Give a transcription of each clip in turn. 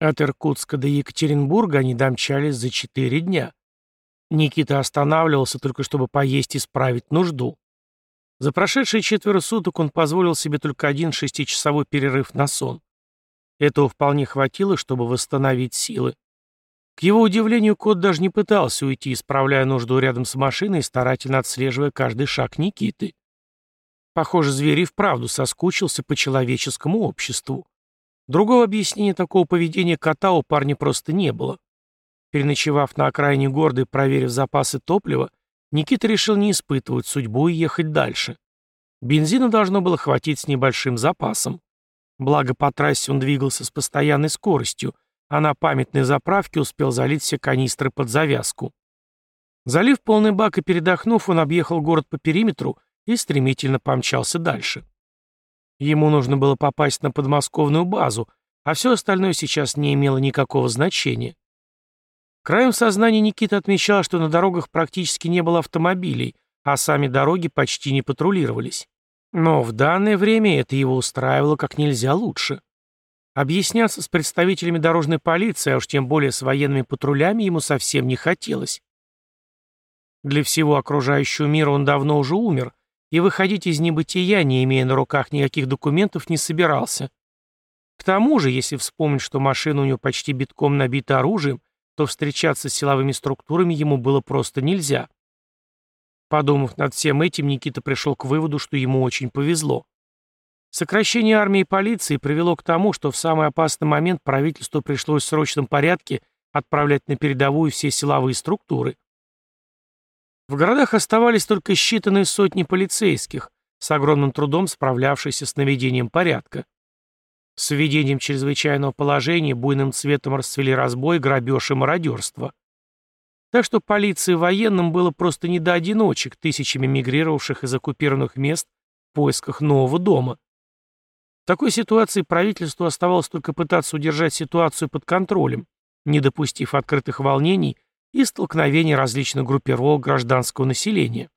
От Иркутска до Екатеринбурга они домчались за четыре дня. Никита останавливался только чтобы поесть и справить нужду. За прошедшие четверо суток он позволил себе только один шестичасовой перерыв на сон. Этого вполне хватило, чтобы восстановить силы. К его удивлению, кот даже не пытался уйти, исправляя нужду рядом с машиной и старательно отслеживая каждый шаг Никиты. Похоже, зверь и вправду соскучился по человеческому обществу. Другого объяснения такого поведения кота у парня просто не было. Переночевав на окраине города и проверив запасы топлива, Никита решил не испытывать судьбу и ехать дальше. Бензина должно было хватить с небольшим запасом. Благо по трассе он двигался с постоянной скоростью, а на памятной заправке успел залить все канистры под завязку. Залив полный бак и передохнув, он объехал город по периметру и стремительно помчался дальше. Ему нужно было попасть на подмосковную базу, а все остальное сейчас не имело никакого значения. Краем сознания Никита отмечал, что на дорогах практически не было автомобилей, а сами дороги почти не патрулировались. Но в данное время это его устраивало как нельзя лучше. Объясняться с представителями дорожной полиции, а уж тем более с военными патрулями, ему совсем не хотелось. Для всего окружающего мира он давно уже умер, и выходить из небытия, не имея на руках никаких документов, не собирался. К тому же, если вспомнить, что машина у него почти битком набита оружием, то встречаться с силовыми структурами ему было просто нельзя. Подумав над всем этим, Никита пришел к выводу, что ему очень повезло. Сокращение армии и полиции привело к тому, что в самый опасный момент правительству пришлось в срочном порядке отправлять на передовую все силовые структуры. В городах оставались только считанные сотни полицейских, с огромным трудом справлявшиеся с наведением порядка. С введением чрезвычайного положения буйным цветом расцвели разбой, грабеж и мародерство. Так что полиции военным было просто не до одиночек, тысячами мигрировавших из оккупированных мест в поисках нового дома. В такой ситуации правительству оставалось только пытаться удержать ситуацию под контролем, не допустив открытых волнений и столкновений различных группировок гражданского населения.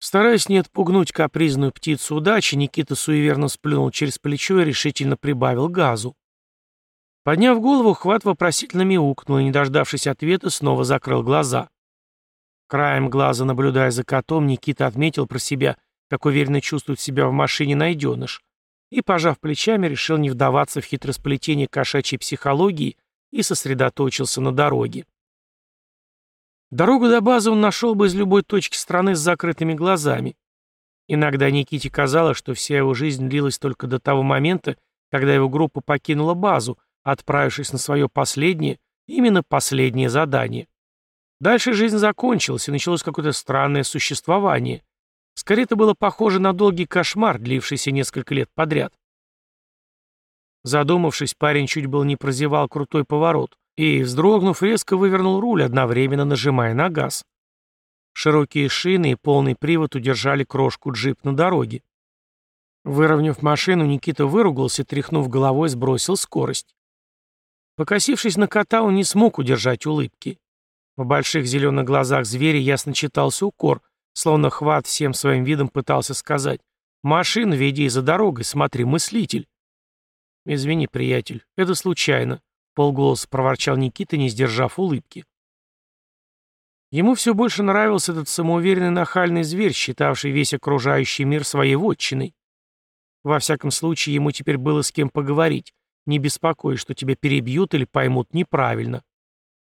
Стараясь не отпугнуть капризную птицу удачи, Никита суеверно сплюнул через плечо и решительно прибавил газу. Подняв голову, Хват вопросительно мяукнул и, не дождавшись ответа, снова закрыл глаза. Краем глаза, наблюдая за котом, Никита отметил про себя, как уверенно чувствует себя в машине найденыш, и, пожав плечами, решил не вдаваться в хитросплетение кошачьей психологии и сосредоточился на дороге. Дорогу до базы он нашел бы из любой точки страны с закрытыми глазами. Иногда Никите казалось, что вся его жизнь длилась только до того момента, когда его группа покинула базу, отправившись на свое последнее, именно последнее задание. Дальше жизнь закончилась, и началось какое-то странное существование. Скорее, это было похоже на долгий кошмар, длившийся несколько лет подряд. Задумавшись, парень чуть было не прозевал крутой поворот и, вздрогнув, резко вывернул руль, одновременно нажимая на газ. Широкие шины и полный привод удержали крошку джип на дороге. Выровняв машину, Никита выругался, тряхнув головой, сбросил скорость. Покосившись на кота, он не смог удержать улыбки. В больших зеленых глазах зверя ясно читался укор, словно хват всем своим видом пытался сказать «Машину веди за дорогой, смотри, мыслитель». «Извини, приятель, это случайно», полголоса проворчал Никита, не сдержав улыбки. Ему все больше нравился этот самоуверенный нахальный зверь, считавший весь окружающий мир своей вотчиной. Во всяком случае, ему теперь было с кем поговорить, не беспокоясь, что тебя перебьют или поймут неправильно.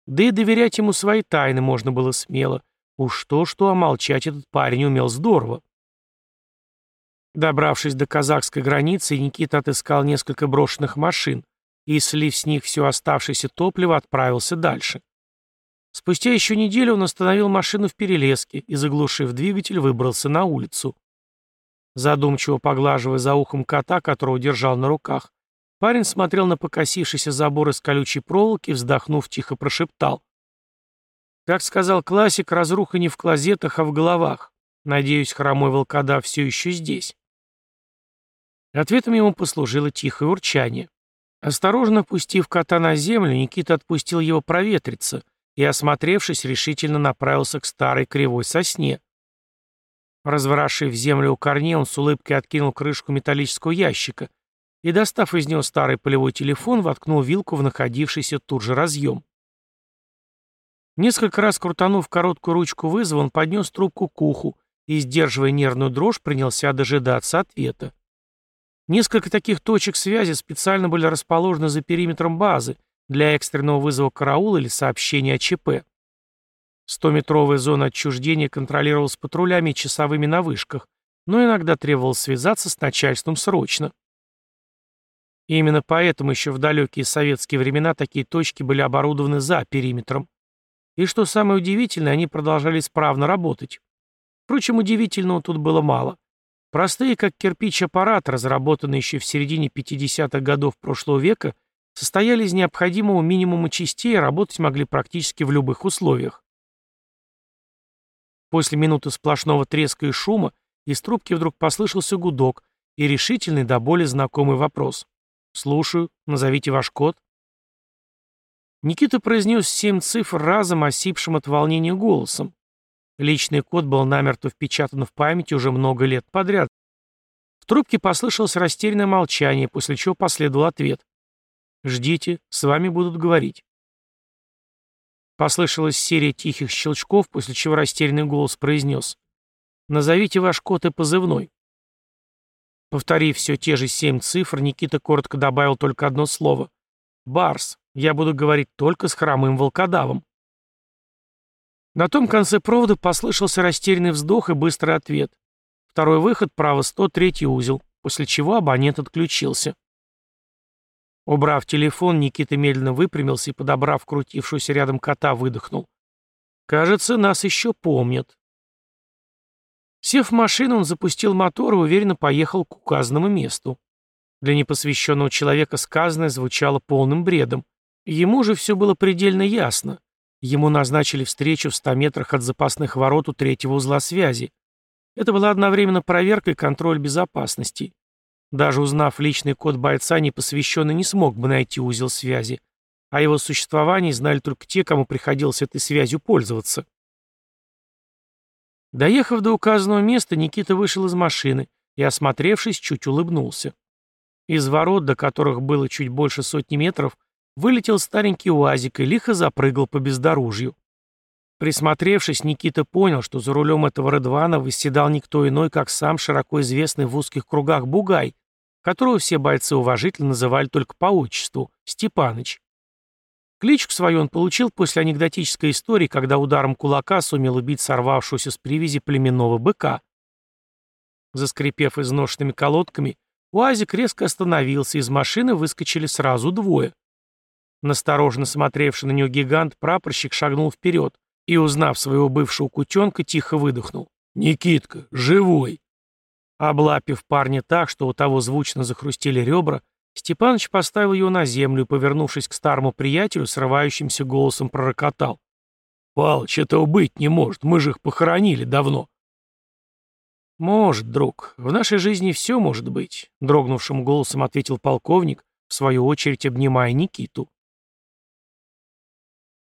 Да и доверять ему свои тайны можно было смело. Уж то-что, а молчать этот парень умел здорово. Добравшись до казахской границы, Никита отыскал несколько брошенных машин, и, слив с них все оставшееся топливо, отправился дальше. Спустя еще неделю он остановил машину в перелеске и, заглушив двигатель, выбрался на улицу. Задумчиво поглаживая за ухом кота, которого держал на руках, парень смотрел на покосившийся забор из колючей проволоки, вздохнув, тихо прошептал. Как сказал классик, разруха не в клозетах, а в головах. Надеюсь, хромой волкодав все еще здесь. Ответом ему послужило тихое урчание. Осторожно пустив кота на землю, Никита отпустил его проветриться и, осмотревшись, решительно направился к старой кривой сосне. Разворошив землю у корней, он с улыбкой откинул крышку металлического ящика и, достав из него старый полевой телефон, воткнул вилку в находившийся тут же разъем. Несколько раз крутанув короткую ручку вызова, он поднес трубку к уху и, сдерживая нервную дрожь, принялся дожидаться ответа. Несколько таких точек связи специально были расположены за периметром базы для экстренного вызова караула или сообщения о ЧП. Стометровая зона отчуждения контролировалась патрулями и часовыми на вышках, но иногда требовалось связаться с начальством срочно. И именно поэтому еще в далекие советские времена такие точки были оборудованы за периметром. И что самое удивительное, они продолжали исправно работать. Впрочем, удивительного тут было мало. Простые, как кирпич аппарат, разработанные еще в середине 50-х годов прошлого века, состояли из необходимого минимума частей и работать могли практически в любых условиях. После минуты сплошного треска и шума из трубки вдруг послышался гудок и решительный до боли знакомый вопрос. «Слушаю. Назовите ваш код». Никита произнес семь цифр разом осипшим от волнения голосом. Личный код был намертво впечатан в памяти уже много лет подряд. В трубке послышалось растерянное молчание, после чего последовал ответ. «Ждите, с вами будут говорить». Послышалась серия тихих щелчков, после чего растерянный голос произнес. «Назовите ваш код и позывной». Повторив все те же семь цифр, Никита коротко добавил только одно слово. «Барс. Я буду говорить только с хромым волкодавом». На том конце провода послышался растерянный вздох и быстрый ответ. Второй выход, право 103 узел, после чего абонент отключился. Убрав телефон, Никита медленно выпрямился и, подобрав крутившуюся рядом кота, выдохнул. «Кажется, нас еще помнят». Сев в машину, он запустил мотор и уверенно поехал к указанному месту. Для непосвященного человека сказанное звучало полным бредом. Ему же все было предельно ясно. Ему назначили встречу в 100 метрах от запасных ворот у третьего узла связи. Это была одновременно проверка и контроль безопасности. Даже узнав личный код бойца, непосвященный не смог бы найти узел связи. О его существовании знали только те, кому приходилось этой связью пользоваться. Доехав до указанного места, Никита вышел из машины и, осмотревшись, чуть улыбнулся. Из ворот, до которых было чуть больше сотни метров, Вылетел старенький УАЗик и лихо запрыгал по бездорожью. Присмотревшись, Никита понял, что за рулем этого Редвана восседал никто иной, как сам широко известный в узких кругах Бугай, которого все бойцы уважительно называли только по отчеству – Степаныч. Кличку свою он получил после анекдотической истории, когда ударом кулака сумел убить сорвавшегося с привязи племенного быка. Заскрипев изношенными колодками, УАЗик резко остановился, из машины выскочили сразу двое. Настороженно смотревший на него гигант, прапорщик шагнул вперед и, узнав своего бывшего кутенка, тихо выдохнул. «Никитка, живой!» Облапив парня так, что у того звучно захрустели ребра, Степаныч поставил его на землю и, повернувшись к старому приятелю, срывающимся голосом пророкотал. «Палыч, этого быть не может, мы же их похоронили давно». «Может, друг, в нашей жизни все может быть», — дрогнувшим голосом ответил полковник, в свою очередь обнимая Никиту.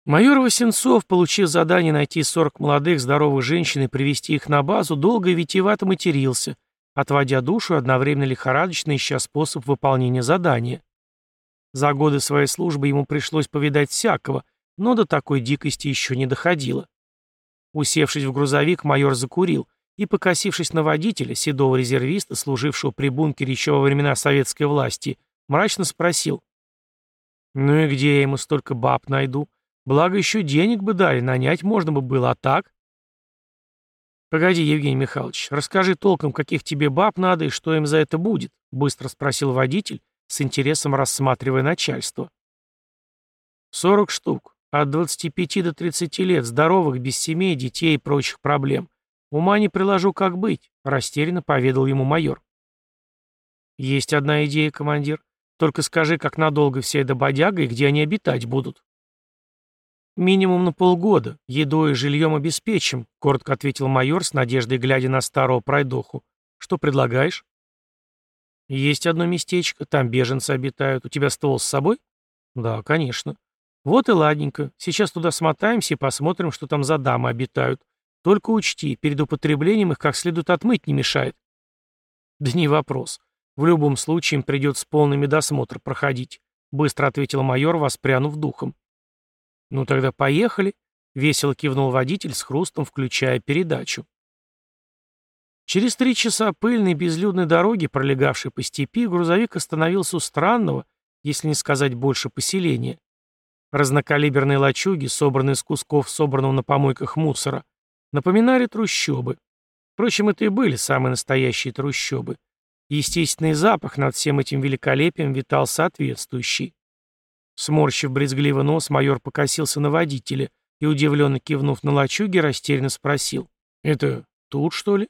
Майор Васенцов, получив задание найти 40 молодых здоровых женщин и привести их на базу, долго и витиевато матерился, отводя душу одновременно лихорадочно ища способ выполнения задания. За годы своей службы ему пришлось повидать всякого, но до такой дикости еще не доходило. Усевшись в грузовик, майор закурил и, покосившись на водителя, седого резервиста, служившего при бункере еще во времена советской власти, мрачно спросил. «Ну и где я ему столько баб найду? Благо еще денег бы дали, нанять можно бы было, а так? Погоди, Евгений Михайлович, расскажи толком, каких тебе баб надо и что им за это будет, быстро спросил водитель, с интересом рассматривая начальство. Сорок штук, от 25 до 30 лет, здоровых, без семей, детей и прочих проблем. Ума не приложу, как быть, растерянно поведал ему майор. Есть одна идея, командир. Только скажи, как надолго вся эта бодяга и где они обитать будут. «Минимум на полгода. Едой и жильем обеспечим», — коротко ответил майор с надеждой, глядя на старого пройдоху. «Что предлагаешь?» «Есть одно местечко. Там беженцы обитают. У тебя ствол с собой?» «Да, конечно». «Вот и ладненько. Сейчас туда смотаемся и посмотрим, что там за дамы обитают. Только учти, перед употреблением их как следует отмыть не мешает». «Да не вопрос. В любом случае им придется полный медосмотр проходить», — быстро ответил майор, воспрянув духом. «Ну тогда поехали», — весело кивнул водитель с хрустом, включая передачу. Через три часа пыльной безлюдной дороги, пролегавшей по степи, грузовик остановился у странного, если не сказать больше, поселения. Разнокалиберные лачуги, собранные из кусков собранного на помойках мусора, напоминали трущобы. Впрочем, это и были самые настоящие трущобы. Естественный запах над всем этим великолепием витал соответствующий. Сморщив брезгливо нос, майор покосился на водителя и, удивленно кивнув на лачуги, растерянно спросил. «Это тут, что ли?»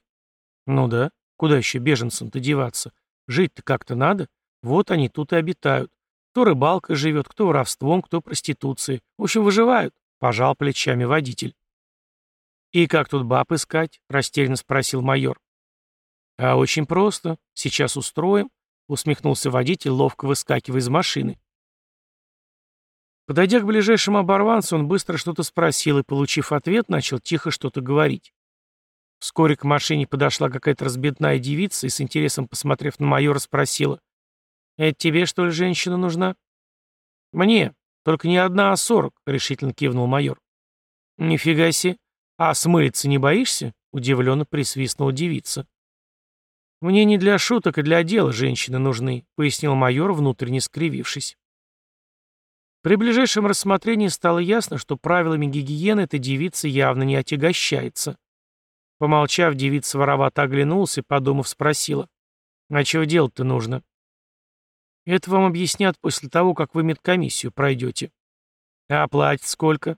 «Ну да. Куда еще беженцам-то деваться? Жить-то как-то надо. Вот они тут и обитают. Кто рыбалкой живет, кто воровством, кто проституцией. В общем, выживают», — пожал плечами водитель. «И как тут баб искать?» — растерянно спросил майор. «А очень просто. Сейчас устроим», — усмехнулся водитель, ловко выскакивая из машины. Подойдя к ближайшему оборванцу, он быстро что-то спросил и, получив ответ, начал тихо что-то говорить. Вскоре к машине подошла какая-то разбитная девица и, с интересом посмотрев на майора, спросила. «Это тебе, что ли, женщина нужна?» «Мне. Только не одна, а сорок», — решительно кивнул майор. «Нифига себе. А смылиться не боишься?» — удивленно присвистнула девица. «Мне не для шуток и для дела женщины нужны», — пояснил майор, внутренне скривившись. При ближайшем рассмотрении стало ясно, что правилами гигиены эта девица явно не отягощается. Помолчав, девица воровато оглянулся и, подумав, спросила. «А чего делать-то нужно?» «Это вам объяснят после того, как вы медкомиссию пройдете». «А платить сколько?»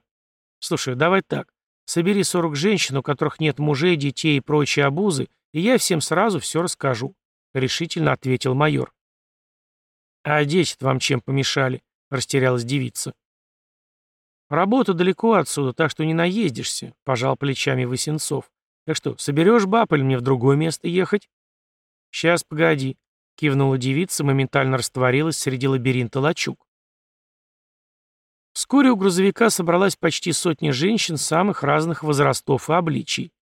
«Слушай, давай так. Собери 40 женщин, у которых нет мужей, детей и прочей обузы, и я всем сразу все расскажу», — решительно ответил майор. «А дети вам чем помешали?» — растерялась девица. «Работа далеко отсюда, так что не наездишься», — пожал плечами Васенцов. «Так что, соберешь баб или мне в другое место ехать?» «Сейчас, погоди», — кивнула девица, моментально растворилась среди лабиринта лачуг. Вскоре у грузовика собралась почти сотня женщин самых разных возрастов и обличий.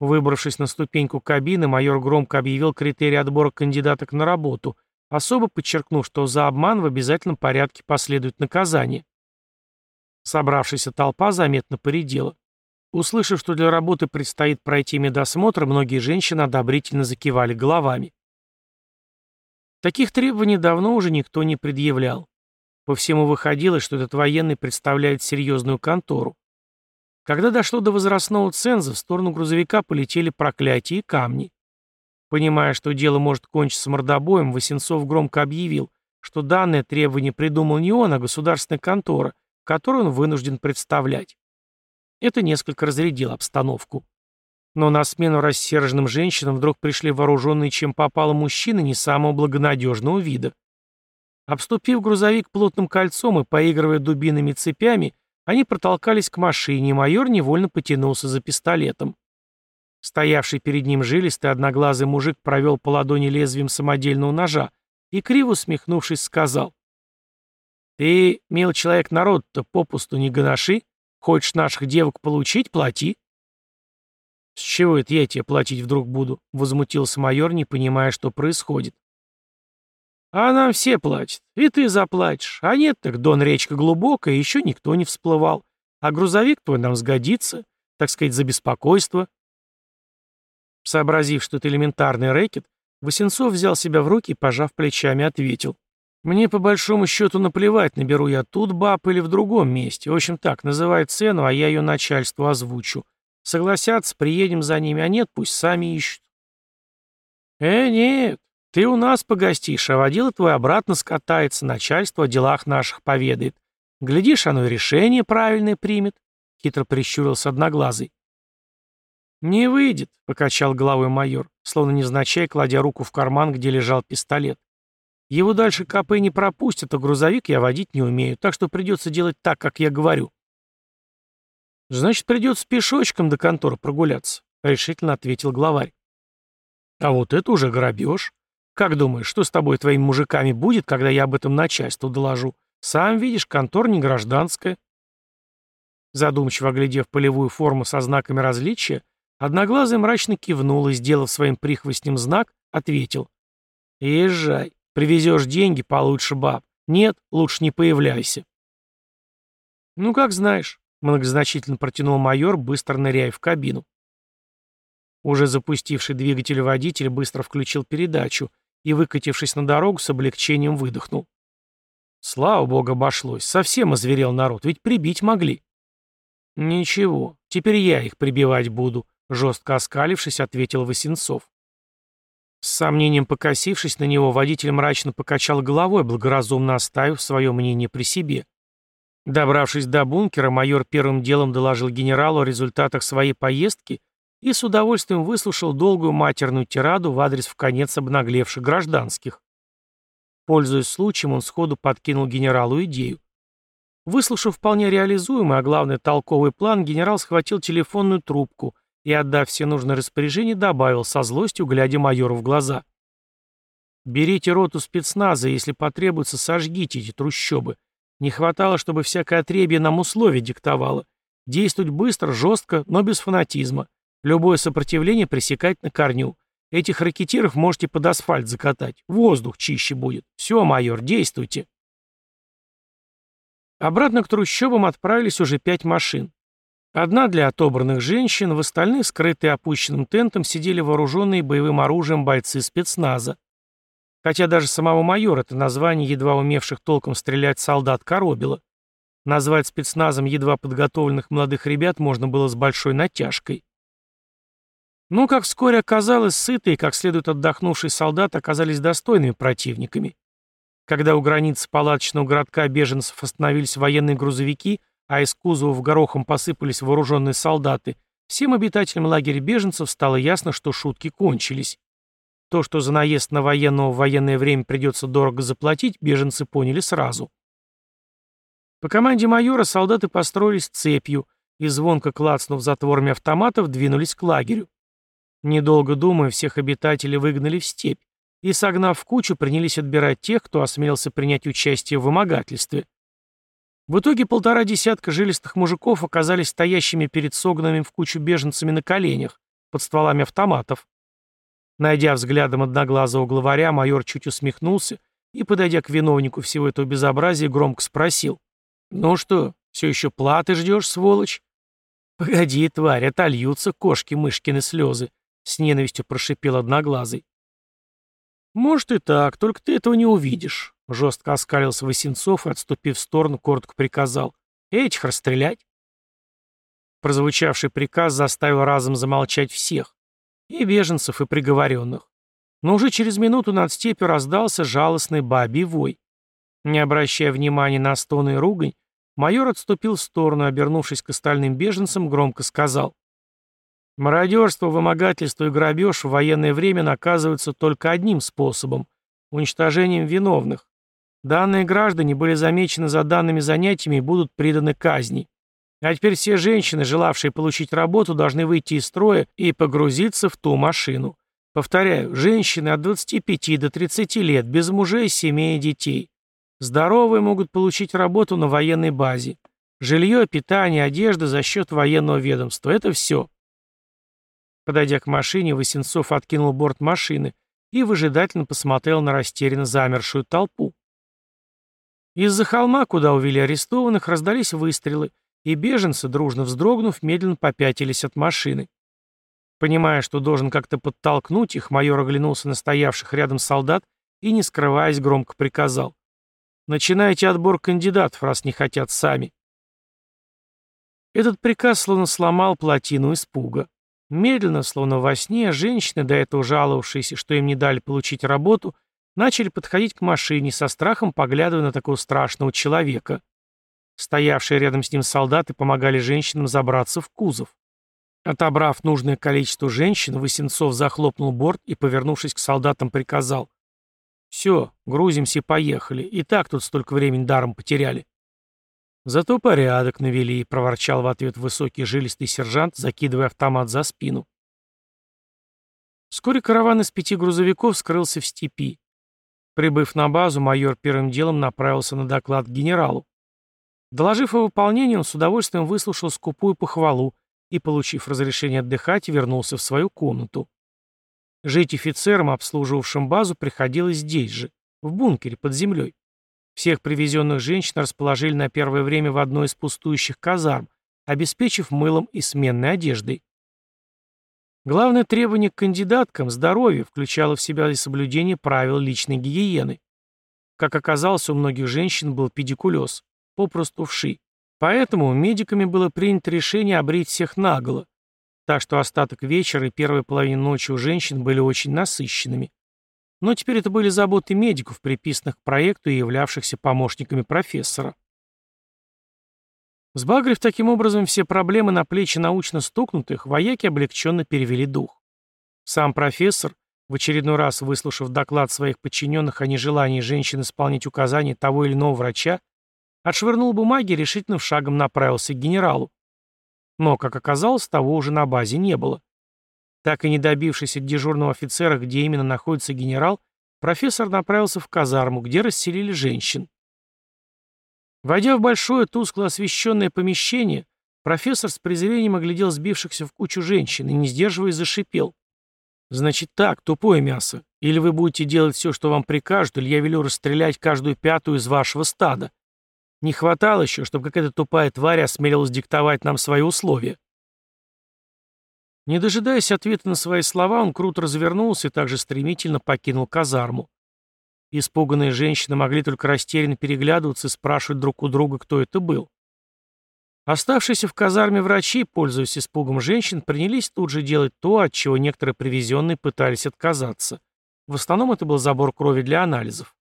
Выбравшись на ступеньку кабины, майор громко объявил критерии отбора кандидаток на работу, особо подчеркнув, что за обман в обязательном порядке последует наказание. Собравшаяся толпа заметно поредела. Услышав, что для работы предстоит пройти медосмотр, многие женщины одобрительно закивали головами. Таких требований давно уже никто не предъявлял. По всему выходило, что этот военный представляет серьезную контору. Когда дошло до возрастного ценза, в сторону грузовика полетели проклятия и камни. Понимая, что дело может кончиться мордобоем, Васенцов громко объявил, что данное требование придумал не он, а государственная контора, которую он вынужден представлять. Это несколько разрядило обстановку. Но на смену рассерженным женщинам вдруг пришли вооруженные чем попало мужчины не самого благонадежного вида. Обступив грузовик плотным кольцом и поигрывая дубинами цепями, они протолкались к машине, и майор невольно потянулся за пистолетом. Стоявший перед ним жилистый одноглазый мужик провел по ладони лезвием самодельного ножа и, криво усмехнувшись, сказал. «Ты, мил человек, народ-то попусту не гоноши. Хочешь наших девок получить — плати». «С чего это я тебе платить вдруг буду?» — возмутился майор, не понимая, что происходит. А нам все платят. И ты заплатишь. А нет, так Дон речка глубокая, еще никто не всплывал. А грузовик твой нам сгодится, так сказать, за беспокойство. Сообразив, что это элементарный рэкет, Васенцов взял себя в руки и, пожав плечами, ответил. «Мне по большому счету наплевать, наберу я тут баб или в другом месте. В общем так, называй цену, а я ее начальству озвучу. Согласятся, приедем за ними, а нет, пусть сами ищут». «Э, нет, ты у нас погостишь, а водила твой обратно скатается, начальство о делах наших поведает. Глядишь, оно и решение правильное примет», — хитро прищурился одноглазый. «Не выйдет», — покачал головой майор, словно невзначай кладя руку в карман, где лежал пистолет. «Его дальше КП не пропустят, а грузовик я водить не умею, так что придется делать так, как я говорю». «Значит, придется пешочком до конторы прогуляться», — решительно ответил главарь. «А вот это уже грабеж. Как думаешь, что с тобой твоими мужиками будет, когда я об этом начальству доложу? Сам видишь, контор не гражданская. Задумчиво оглядев полевую форму со знаками различия, одноглазый мрачно кивнул и, сделав своим прихвостнем знак, ответил. Езжай. Привезешь деньги, получше баб. Нет, лучше не появляйся. Ну, как знаешь, многозначительно протянул майор, быстро ныряя в кабину. Уже запустивший двигатель водитель быстро включил передачу и, выкатившись на дорогу, с облегчением выдохнул. Слава богу, обошлось. Совсем озверел народ, ведь прибить могли. Ничего, теперь я их прибивать буду, жестко оскалившись, ответил Васенцов. С сомнением покосившись на него, водитель мрачно покачал головой, благоразумно оставив свое мнение при себе. Добравшись до бункера, майор первым делом доложил генералу о результатах своей поездки и с удовольствием выслушал долгую матерную тираду в адрес в конец обнаглевших гражданских. Пользуясь случаем, он сходу подкинул генералу идею. Выслушав вполне реализуемый, а главное толковый план, генерал схватил телефонную трубку и, отдав все нужные распоряжения, добавил со злостью, глядя майору в глаза. «Берите роту спецназа, если потребуется, сожгите эти трущобы. Не хватало, чтобы всякое отребье нам условия диктовало. Действовать быстро, жестко, но без фанатизма. Любое сопротивление пресекать на корню. Этих ракетиров можете под асфальт закатать. Воздух чище будет. Все, майор, действуйте. Обратно к трущобам отправились уже пять машин. Одна для отобранных женщин, в остальных, скрытые опущенным тентом, сидели вооруженные боевым оружием бойцы спецназа. Хотя даже самого майора это название едва умевших толком стрелять солдат коробило. Назвать спецназом едва подготовленных молодых ребят можно было с большой натяжкой. Но, как вскоре оказалось, сытые, как следует отдохнувшие солдаты оказались достойными противниками. Когда у границы палаточного городка беженцев остановились военные грузовики, а из кузова горохом посыпались вооруженные солдаты, всем обитателям лагеря беженцев стало ясно, что шутки кончились. То, что за наезд на военного в военное время придется дорого заплатить, беженцы поняли сразу. По команде майора солдаты построились цепью и, звонко клацнув затворами автоматов, двинулись к лагерю. Недолго думая, всех обитателей выгнали в степь и, согнав в кучу, принялись отбирать тех, кто осмелился принять участие в вымогательстве. В итоге полтора десятка жилистых мужиков оказались стоящими перед согнанными в кучу беженцами на коленях, под стволами автоматов. Найдя взглядом одноглазого главаря, майор чуть усмехнулся и, подойдя к виновнику всего этого безобразия, громко спросил. «Ну что, все еще платы ждешь, сволочь?» «Погоди, тварь, отольются кошки-мышкины слезы», — с ненавистью прошипел одноглазый. «Может и так, только ты этого не увидишь», — жестко оскалился Васенцов и, отступив в сторону, коротко приказал. «Этих расстрелять». Прозвучавший приказ заставил разом замолчать всех. И беженцев, и приговоренных. Но уже через минуту над степью раздался жалостный бабий вой. Не обращая внимания на стоны и ругань, майор отступил в сторону, обернувшись к остальным беженцам, громко сказал. Мародерство, вымогательство и грабеж в военное время наказываются только одним способом – уничтожением виновных. Данные граждане были замечены за данными занятиями и будут приданы казни. А теперь все женщины, желавшие получить работу, должны выйти из строя и погрузиться в ту машину. Повторяю, женщины от 25 до 30 лет, без мужей, семей и детей. Здоровые могут получить работу на военной базе. Жилье, питание, одежда за счет военного ведомства – это все. Подойдя к машине, Васенцов откинул борт машины и выжидательно посмотрел на растерянно замершую толпу. Из-за холма, куда увели арестованных, раздались выстрелы, и беженцы, дружно вздрогнув, медленно попятились от машины. Понимая, что должен как-то подтолкнуть их, майор оглянулся на стоявших рядом солдат и, не скрываясь, громко приказал. «Начинайте отбор кандидатов, раз не хотят сами». Этот приказ словно сломал плотину испуга. Медленно, словно во сне, женщины, до этого жаловавшиеся, что им не дали получить работу, начали подходить к машине, со страхом поглядывая на такого страшного человека. Стоявшие рядом с ним солдаты помогали женщинам забраться в кузов. Отобрав нужное количество женщин, Васенцов захлопнул борт и, повернувшись к солдатам, приказал. «Все, грузимся и поехали. И так тут столько времени даром потеряли». «Зато порядок навели», — проворчал в ответ высокий жилистый сержант, закидывая автомат за спину. Вскоре караван из пяти грузовиков скрылся в степи. Прибыв на базу, майор первым делом направился на доклад к генералу. Доложив о выполнении, он с удовольствием выслушал скупую похвалу и, получив разрешение отдыхать, вернулся в свою комнату. Жить офицерам, обслуживавшим базу, приходилось здесь же, в бункере под землей. Всех привезенных женщин расположили на первое время в одной из пустующих казарм, обеспечив мылом и сменной одеждой. Главное требование к кандидаткам – здоровье включало в себя и соблюдение правил личной гигиены. Как оказалось, у многих женщин был педикулез, попросту вши. Поэтому медиками было принято решение обрить всех наголо. Так что остаток вечера и первая половина ночи у женщин были очень насыщенными. Но теперь это были заботы медиков, приписанных к проекту и являвшихся помощниками профессора. Сбагрив таким образом все проблемы на плечи научно стукнутых, вояки облегченно перевели дух. Сам профессор, в очередной раз выслушав доклад своих подчиненных о нежелании женщин исполнить указания того или иного врача, отшвырнул бумаги и решительным шагом направился к генералу. Но, как оказалось, того уже на базе не было. Так и не добившись от дежурного офицера, где именно находится генерал, профессор направился в казарму, где расселили женщин. Войдя в большое, тускло освещенное помещение, профессор с презрением оглядел сбившихся в кучу женщин и, не сдерживаясь, зашипел. «Значит так, тупое мясо. Или вы будете делать все, что вам прикажут, или я велю расстрелять каждую пятую из вашего стада. Не хватало еще, чтобы какая-то тупая тварь осмелилась диктовать нам свои условия». Не дожидаясь ответа на свои слова, он круто развернулся и также стремительно покинул казарму. Испуганные женщины могли только растерянно переглядываться и спрашивать друг у друга, кто это был. Оставшиеся в казарме врачи, пользуясь испугом женщин, принялись тут же делать то, от чего некоторые привезенные пытались отказаться. В основном это был забор крови для анализов.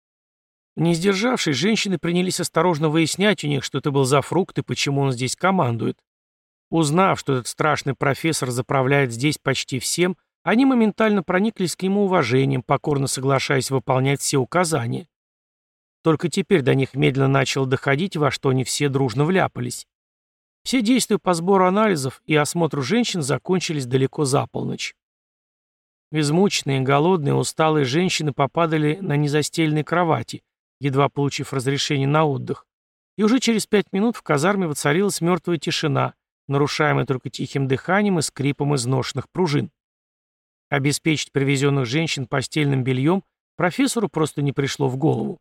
Не сдержавшись, женщины принялись осторожно выяснять у них, что это был за фрукт и почему он здесь командует. Узнав, что этот страшный профессор заправляет здесь почти всем, они моментально прониклись к нему уважением, покорно соглашаясь выполнять все указания. Только теперь до них медленно начало доходить, во что они все дружно вляпались. Все действия по сбору анализов и осмотру женщин закончились далеко за полночь. Измученные, голодные, усталые женщины попадали на незастеленные кровати, едва получив разрешение на отдых. И уже через пять минут в казарме воцарилась мертвая тишина, нарушаемый только тихим дыханием и скрипом изношенных пружин. Обеспечить привезенных женщин постельным бельем профессору просто не пришло в голову.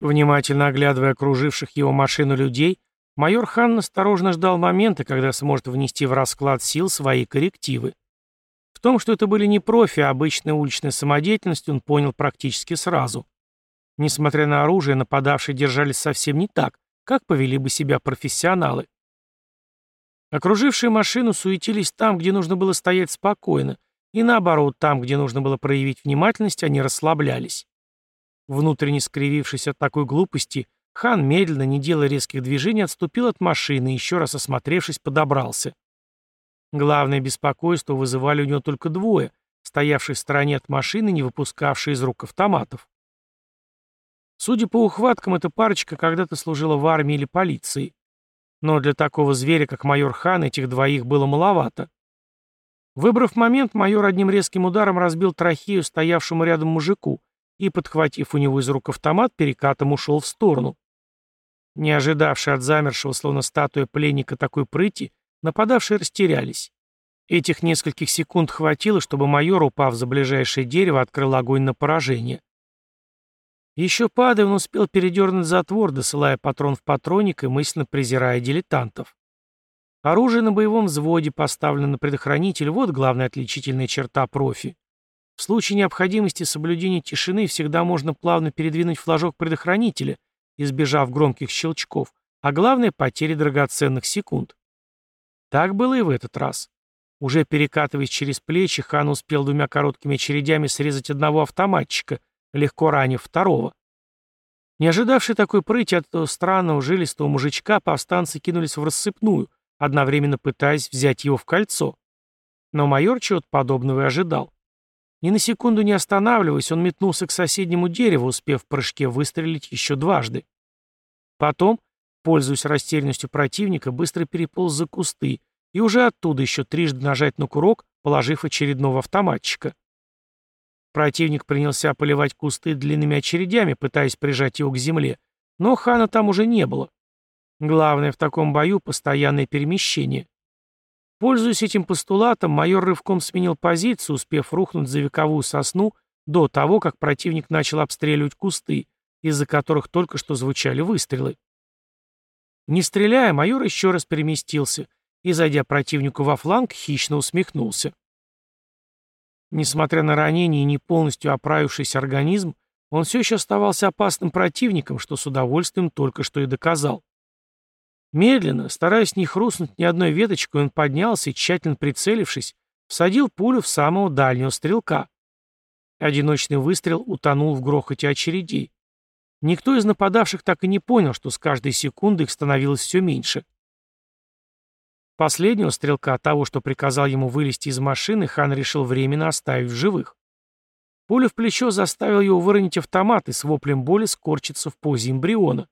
Внимательно оглядывая окруживших его машину людей, майор Хан осторожно ждал момента, когда сможет внести в расклад сил свои коррективы. В том, что это были не профи, а обычная уличная самодеятельность, он понял практически сразу. Несмотря на оружие, нападавшие держались совсем не так, как повели бы себя профессионалы? Окружившие машину суетились там, где нужно было стоять спокойно, и наоборот, там, где нужно было проявить внимательность, они расслаблялись. Внутренне скривившись от такой глупости, хан, медленно, не делая резких движений, отступил от машины и, еще раз осмотревшись, подобрался. Главное беспокойство вызывали у него только двое, стоявшие в стороне от машины, не выпускавшие из рук автоматов. Судя по ухваткам, эта парочка когда-то служила в армии или полиции. Но для такого зверя, как майор Хан, этих двоих было маловато. Выбрав момент, майор одним резким ударом разбил трахею стоявшему рядом мужику и, подхватив у него из рук автомат, перекатом ушел в сторону. Не ожидавшие от замершего, словно статуя пленника такой прыти, нападавшие растерялись. Этих нескольких секунд хватило, чтобы майор, упав за ближайшее дерево, открыл огонь на поражение. Еще падая, он успел передернуть затвор, досылая патрон в патроник и мысленно презирая дилетантов. Оружие на боевом взводе поставлено на предохранитель, вот главная отличительная черта профи. В случае необходимости соблюдения тишины всегда можно плавно передвинуть флажок предохранителя, избежав громких щелчков, а главное — потери драгоценных секунд. Так было и в этот раз. Уже перекатываясь через плечи, хан успел двумя короткими очередями срезать одного автоматчика — легко ранив второго. Не ожидавший такой прыти от этого странного жилистого мужичка, повстанцы кинулись в рассыпную, одновременно пытаясь взять его в кольцо. Но майор чего-то подобного и ожидал. Ни на секунду не останавливаясь, он метнулся к соседнему дереву, успев в прыжке выстрелить еще дважды. Потом, пользуясь растерянностью противника, быстро переполз за кусты и уже оттуда еще трижды нажать на курок, положив очередного автоматчика. Противник принялся поливать кусты длинными очередями, пытаясь прижать его к земле, но хана там уже не было. Главное в таком бою — постоянное перемещение. Пользуясь этим постулатом, майор рывком сменил позицию, успев рухнуть за вековую сосну до того, как противник начал обстреливать кусты, из-за которых только что звучали выстрелы. Не стреляя, майор еще раз переместился и, зайдя противнику во фланг, хищно усмехнулся. Несмотря на ранение и не полностью оправившийся организм, он все еще оставался опасным противником, что с удовольствием только что и доказал. Медленно, стараясь не хрустнуть ни одной веточкой, он поднялся и, тщательно прицелившись, всадил пулю в самого дальнего стрелка. Одиночный выстрел утонул в грохоте очередей. Никто из нападавших так и не понял, что с каждой секунды их становилось все меньше. Последнего стрелка, того, что приказал ему вылезти из машины, хан решил временно оставить в живых. Пуля в плечо заставила его выронить автомат и с воплем боли скорчиться в позе эмбриона.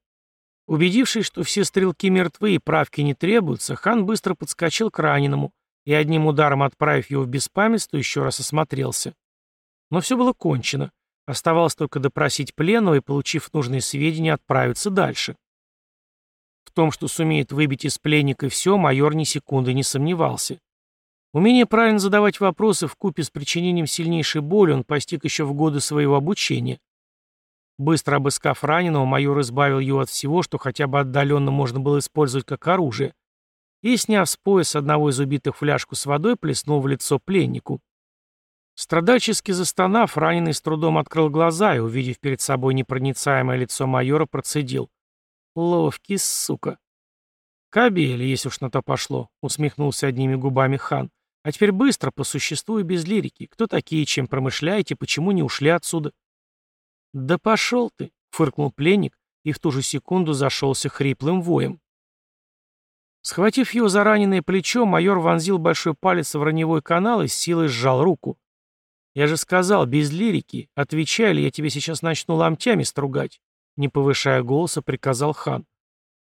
Убедившись, что все стрелки мертвы и правки не требуются, хан быстро подскочил к раненому и одним ударом отправив его в беспамятство, еще раз осмотрелся. Но все было кончено. Оставалось только допросить пленного и, получив нужные сведения, отправиться дальше. В том, что сумеет выбить из пленника все, майор ни секунды не сомневался. Умение правильно задавать вопросы в купе с причинением сильнейшей боли он постиг еще в годы своего обучения. Быстро обыскав раненого, майор избавил его от всего, что хотя бы отдаленно можно было использовать как оружие, и, сняв с пояса одного из убитых фляжку с водой, плеснул в лицо пленнику. Страдальчески застонав, раненый с трудом открыл глаза и, увидев перед собой непроницаемое лицо майора, процедил. «Ловкий, сука!» «Кабель, если уж на то пошло», — усмехнулся одними губами хан. «А теперь быстро, по существу и без лирики. Кто такие, чем промышляете, почему не ушли отсюда?» «Да пошел ты!» — фыркнул пленник и в ту же секунду зашелся хриплым воем. Схватив его за раненое плечо, майор вонзил большой палец в раневой канал и с силой сжал руку. «Я же сказал, без лирики. Отвечай, или я тебе сейчас начну ломтями стругать», — не повышая голоса, приказал хан.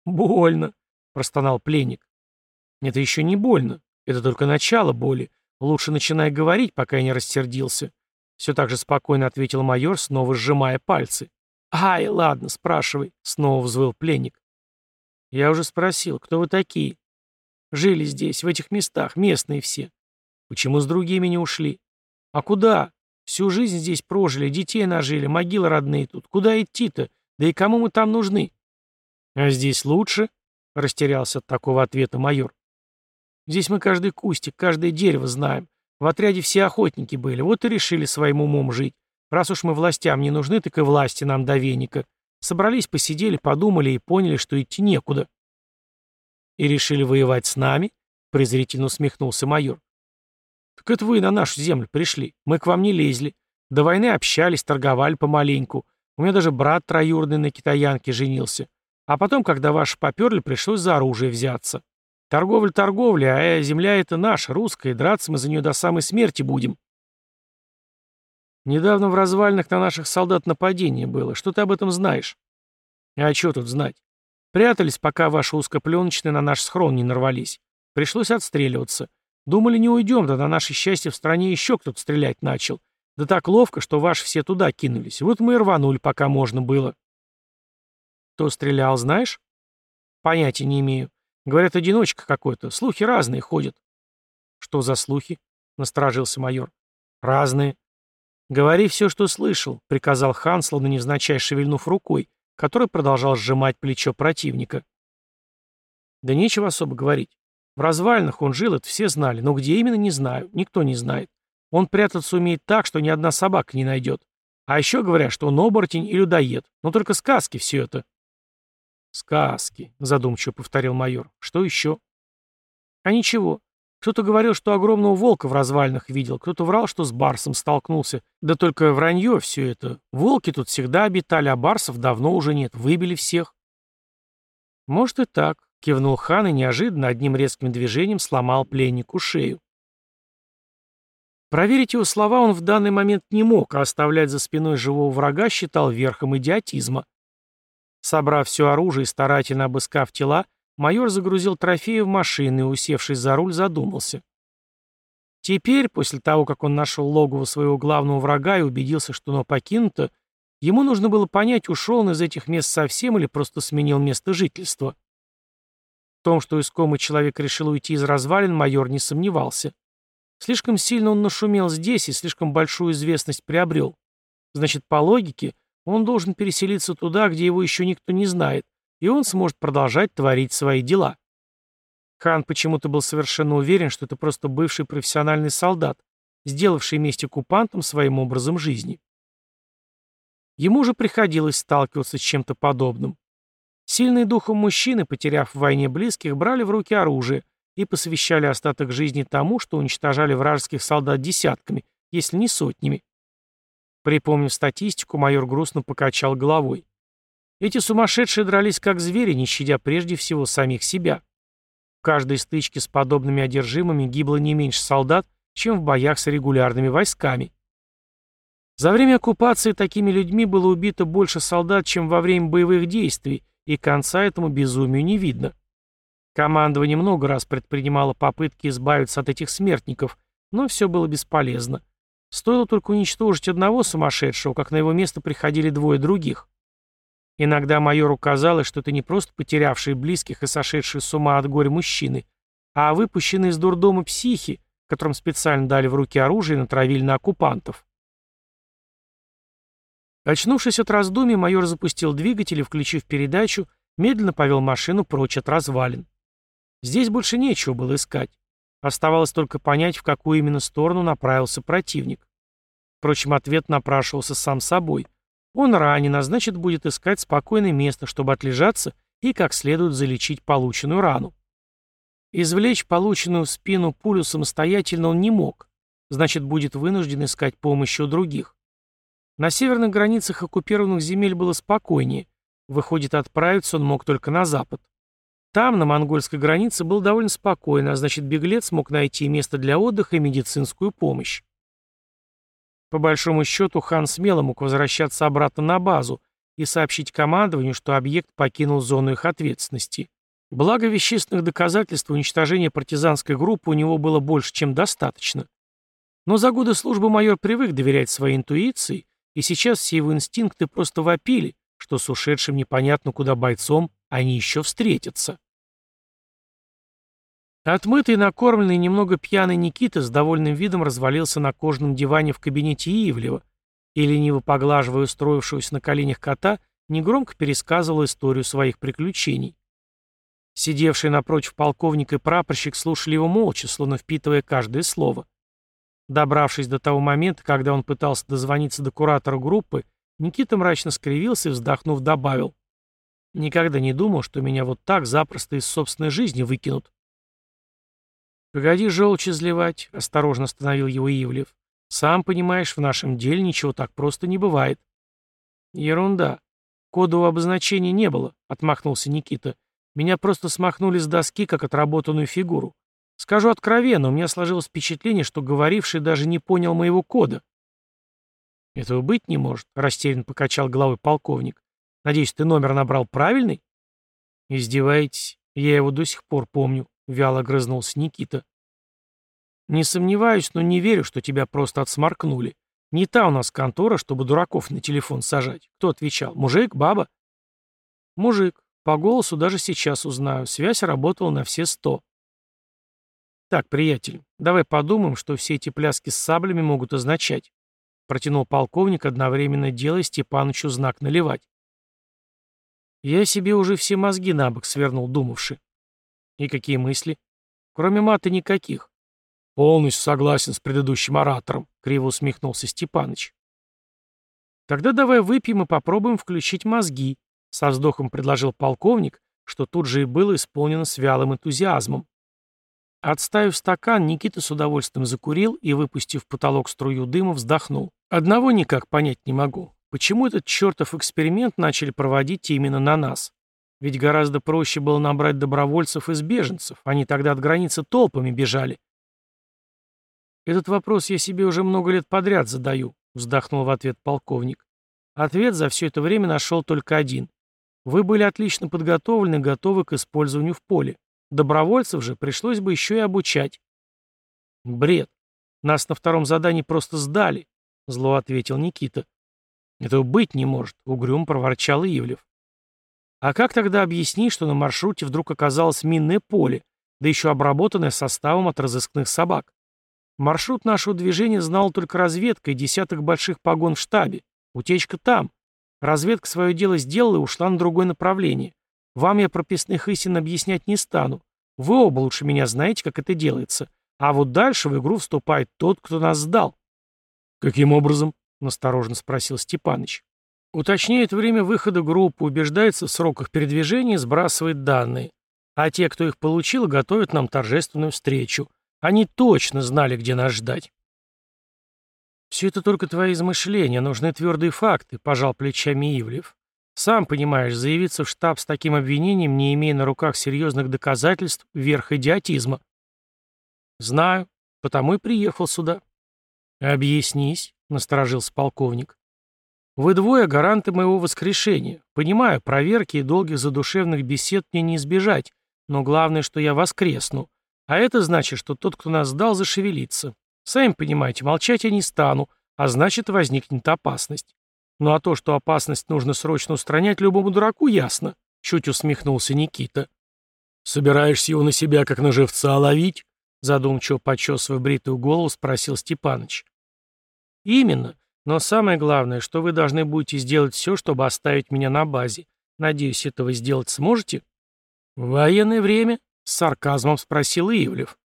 «Больно», — простонал пленник. «Это еще не больно. Это только начало боли. Лучше начинай говорить, пока я не рассердился». Все так же спокойно ответил майор, снова сжимая пальцы. «Ай, ладно, спрашивай», — снова взвыл пленник. «Я уже спросил, кто вы такие?» «Жили здесь, в этих местах, местные все. Почему с другими не ушли?» «А куда? Всю жизнь здесь прожили, детей нажили, могилы родные тут. Куда идти-то? Да и кому мы там нужны?» «А здесь лучше?» — растерялся от такого ответа майор. «Здесь мы каждый кустик, каждое дерево знаем. В отряде все охотники были, вот и решили своим умом жить. Раз уж мы властям не нужны, так и власти нам до веника. Собрались, посидели, подумали и поняли, что идти некуда». «И решили воевать с нами?» — презрительно усмехнулся майор. Так это вы на нашу землю пришли. Мы к вам не лезли. До войны общались, торговали помаленьку. У меня даже брат троюродный на китаянке женился. А потом, когда ваши поперли, пришлось за оружие взяться. Торговля торговля, а земля это наша, русская, и драться мы за нее до самой смерти будем. Недавно в развалинах на наших солдат нападение было. Что ты об этом знаешь? А что тут знать? Прятались, пока ваши узкопленочные на наш схрон не нарвались. Пришлось отстреливаться. Думали, не уйдем, да на наше счастье в стране еще кто-то стрелять начал. Да так ловко, что ваши все туда кинулись. Вот мы и рванули, пока можно было. Кто стрелял, знаешь? Понятия не имею. Говорят, одиночка какой-то. Слухи разные ходят. Что за слухи? Насторожился майор. Разные. Говори все, что слышал, приказал хан, словно невзначай шевельнув рукой, который продолжал сжимать плечо противника. Да нечего особо говорить. В развалинах он жил, это все знали, но где именно, не знаю, никто не знает. Он прятаться умеет так, что ни одна собака не найдет. А еще говорят, что он оборотень и людоед. Но только сказки все это. «Сказки», — задумчиво повторил майор. «Что еще?» «А ничего. Кто-то говорил, что огромного волка в развалинах видел, кто-то врал, что с барсом столкнулся. Да только вранье все это. Волки тут всегда обитали, а барсов давно уже нет, выбили всех». «Может и так. Кивнул хан и неожиданно одним резким движением сломал пленнику шею. Проверить его слова он в данный момент не мог, а оставлять за спиной живого врага считал верхом идиотизма. Собрав все оружие и старательно обыскав тела, майор загрузил трофеи в машину и, усевшись за руль, задумался. Теперь, после того, как он нашел логово своего главного врага и убедился, что оно покинуто, ему нужно было понять, ушел он из этих мест совсем или просто сменил место жительства. том, что искомый человек решил уйти из развалин, майор не сомневался. Слишком сильно он нашумел здесь и слишком большую известность приобрел. Значит, по логике, он должен переселиться туда, где его еще никто не знает, и он сможет продолжать творить свои дела. Хан почему-то был совершенно уверен, что это просто бывший профессиональный солдат, сделавший месть оккупантам своим образом жизни. Ему же приходилось сталкиваться с чем-то подобным. Сильные духом мужчины, потеряв в войне близких, брали в руки оружие и посвящали остаток жизни тому, что уничтожали вражеских солдат десятками, если не сотнями. Припомнив статистику, майор грустно покачал головой. Эти сумасшедшие дрались как звери, не щадя прежде всего самих себя. В каждой стычке с подобными одержимыми гибло не меньше солдат, чем в боях с регулярными войсками. За время оккупации такими людьми было убито больше солдат, чем во время боевых действий, и конца этому безумию не видно. Командование много раз предпринимало попытки избавиться от этих смертников, но все было бесполезно. Стоило только уничтожить одного сумасшедшего, как на его место приходили двое других. Иногда майору казалось, что это не просто потерявшие близких и сошедшие с ума от горя мужчины, а выпущенные из дурдома психи, которым специально дали в руки оружие и натравили на оккупантов. Очнувшись от раздумий, майор запустил двигатель и, включив передачу, медленно повел машину прочь от развалин. Здесь больше нечего было искать. Оставалось только понять, в какую именно сторону направился противник. Впрочем, ответ напрашивался сам собой. Он ранен, а значит, будет искать спокойное место, чтобы отлежаться и как следует залечить полученную рану. Извлечь полученную в спину пулю самостоятельно он не мог, значит, будет вынужден искать помощи у других. На северных границах оккупированных земель было спокойнее, выходит, отправиться он мог только на запад. Там, на монгольской границе, было довольно спокойно, а значит, беглец мог найти место для отдыха и медицинскую помощь. По большому счету, хан смело мог возвращаться обратно на базу и сообщить командованию, что объект покинул зону их ответственности. Благо вещественных доказательств уничтожения партизанской группы у него было больше, чем достаточно. Но за годы службы майор привык доверять своей интуиции, и сейчас все его инстинкты просто вопили, что с ушедшим непонятно куда бойцом они еще встретятся. Отмытый, накормленный, немного пьяный Никита с довольным видом развалился на кожаном диване в кабинете Ивлева и, лениво поглаживая устроившегося на коленях кота, негромко пересказывал историю своих приключений. Сидевший напротив полковник и прапорщик слушали его молча, словно впитывая каждое слово. Добравшись до того момента, когда он пытался дозвониться до куратора группы, Никита мрачно скривился и, вздохнув, добавил. «Никогда не думал, что меня вот так запросто из собственной жизни выкинут. «Погоди желчь изливать», — осторожно остановил его Ивлев. «Сам понимаешь, в нашем деле ничего так просто не бывает». «Ерунда. Кодового обозначения не было», — отмахнулся Никита. «Меня просто смахнули с доски, как отработанную фигуру. Скажу откровенно, у меня сложилось впечатление, что говоривший даже не понял моего кода». «Этого быть не может», — растерянно покачал головой полковник. «Надеюсь, ты номер набрал правильный?» «Издеваетесь? Я его до сих пор помню», — вяло грызнулся Никита. «Не сомневаюсь, но не верю, что тебя просто отсморкнули. Не та у нас контора, чтобы дураков на телефон сажать. Кто отвечал? Мужик? Баба?» «Мужик. По голосу даже сейчас узнаю. Связь работала на все сто». «Так, приятель, давай подумаем, что все эти пляски с саблями могут означать», протянул полковник, одновременно делая Степанычу знак наливать. Я себе уже все мозги на бок свернул, думавши. И какие мысли? Кроме мата никаких. Полностью согласен с предыдущим оратором, криво усмехнулся Степаныч. Тогда давай выпьем и попробуем включить мозги, со вздохом предложил полковник, что тут же и было исполнено с вялым энтузиазмом. Отставив стакан, Никита с удовольствием закурил и, выпустив в потолок струю дыма, вздохнул. Одного никак понять не могу. Почему этот чертов эксперимент начали проводить именно на нас? Ведь гораздо проще было набрать добровольцев из беженцев. Они тогда от границы толпами бежали. Этот вопрос я себе уже много лет подряд задаю, вздохнул в ответ полковник. Ответ за все это время нашел только один. Вы были отлично подготовлены готовы к использованию в поле. Добровольцев же пришлось бы еще и обучать. Бред. Нас на втором задании просто сдали, зло ответил Никита. Этого быть не может, угрюм проворчал Ивлев. А как тогда объяснить, что на маршруте вдруг оказалось минное поле, да еще обработанное составом от разыскных собак? Маршрут нашего движения знал только разведка и десяток больших погон в штабе. Утечка там. Разведка свое дело сделала и ушла на другое направление. Вам я прописных истин объяснять не стану. Вы оба лучше меня знаете, как это делается. А вот дальше в игру вступает тот, кто нас сдал. «Каким образом?» — настороженно спросил Степаныч. Уточняет время выхода группы, убеждается в сроках передвижения сбрасывает данные. А те, кто их получил, готовят нам торжественную встречу. Они точно знали, где нас ждать. «Все это только твои измышления, нужны твердые факты», — пожал плечами Ивлев. «Сам понимаешь, заявиться в штаб с таким обвинением, не имея на руках серьезных доказательств, верх идиотизма». «Знаю, потому и приехал сюда». «Объяснись», — насторожился полковник. «Вы двое гаранты моего воскрешения. Понимаю, проверки и долгих задушевных бесед мне не избежать, но главное, что я воскресну. А это значит, что тот, кто нас сдал, зашевелится. Сами понимаете, молчать я не стану, а значит, возникнет опасность. Ну а то, что опасность нужно срочно устранять любому дураку, ясно. Чуть усмехнулся Никита. «Собираешься его на себя, как на живца, ловить?» Задумчиво почесывая бритую голову, спросил Степаныч. «Именно. Но самое главное, что вы должны будете сделать все, чтобы оставить меня на базе. Надеюсь, этого сделать сможете?» «В военное время?» — с сарказмом спросил Ивлев.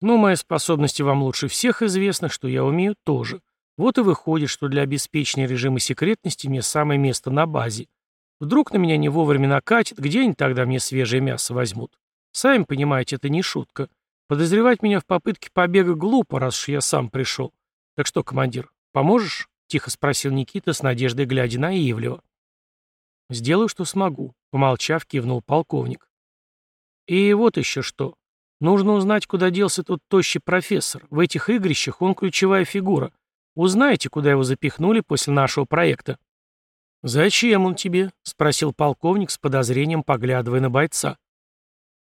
«Ну, мои способности вам лучше всех известны, что я умею тоже. Вот и выходит, что для обеспечения режима секретности мне самое место на базе. Вдруг на меня не вовремя накатит, где они тогда мне свежее мясо возьмут? Сами понимаете, это не шутка. Подозревать меня в попытке побега глупо, раз уж я сам пришел. Так что, командир, поможешь?» — тихо спросил Никита с надеждой, глядя на Ивлева. «Сделаю, что смогу», — помолчав, кивнул полковник. «И вот еще что. Нужно узнать, куда делся тот тощий профессор. В этих игрищах он ключевая фигура. Узнаете, куда его запихнули после нашего проекта?» «Зачем он тебе?» — спросил полковник с подозрением, поглядывая на бойца.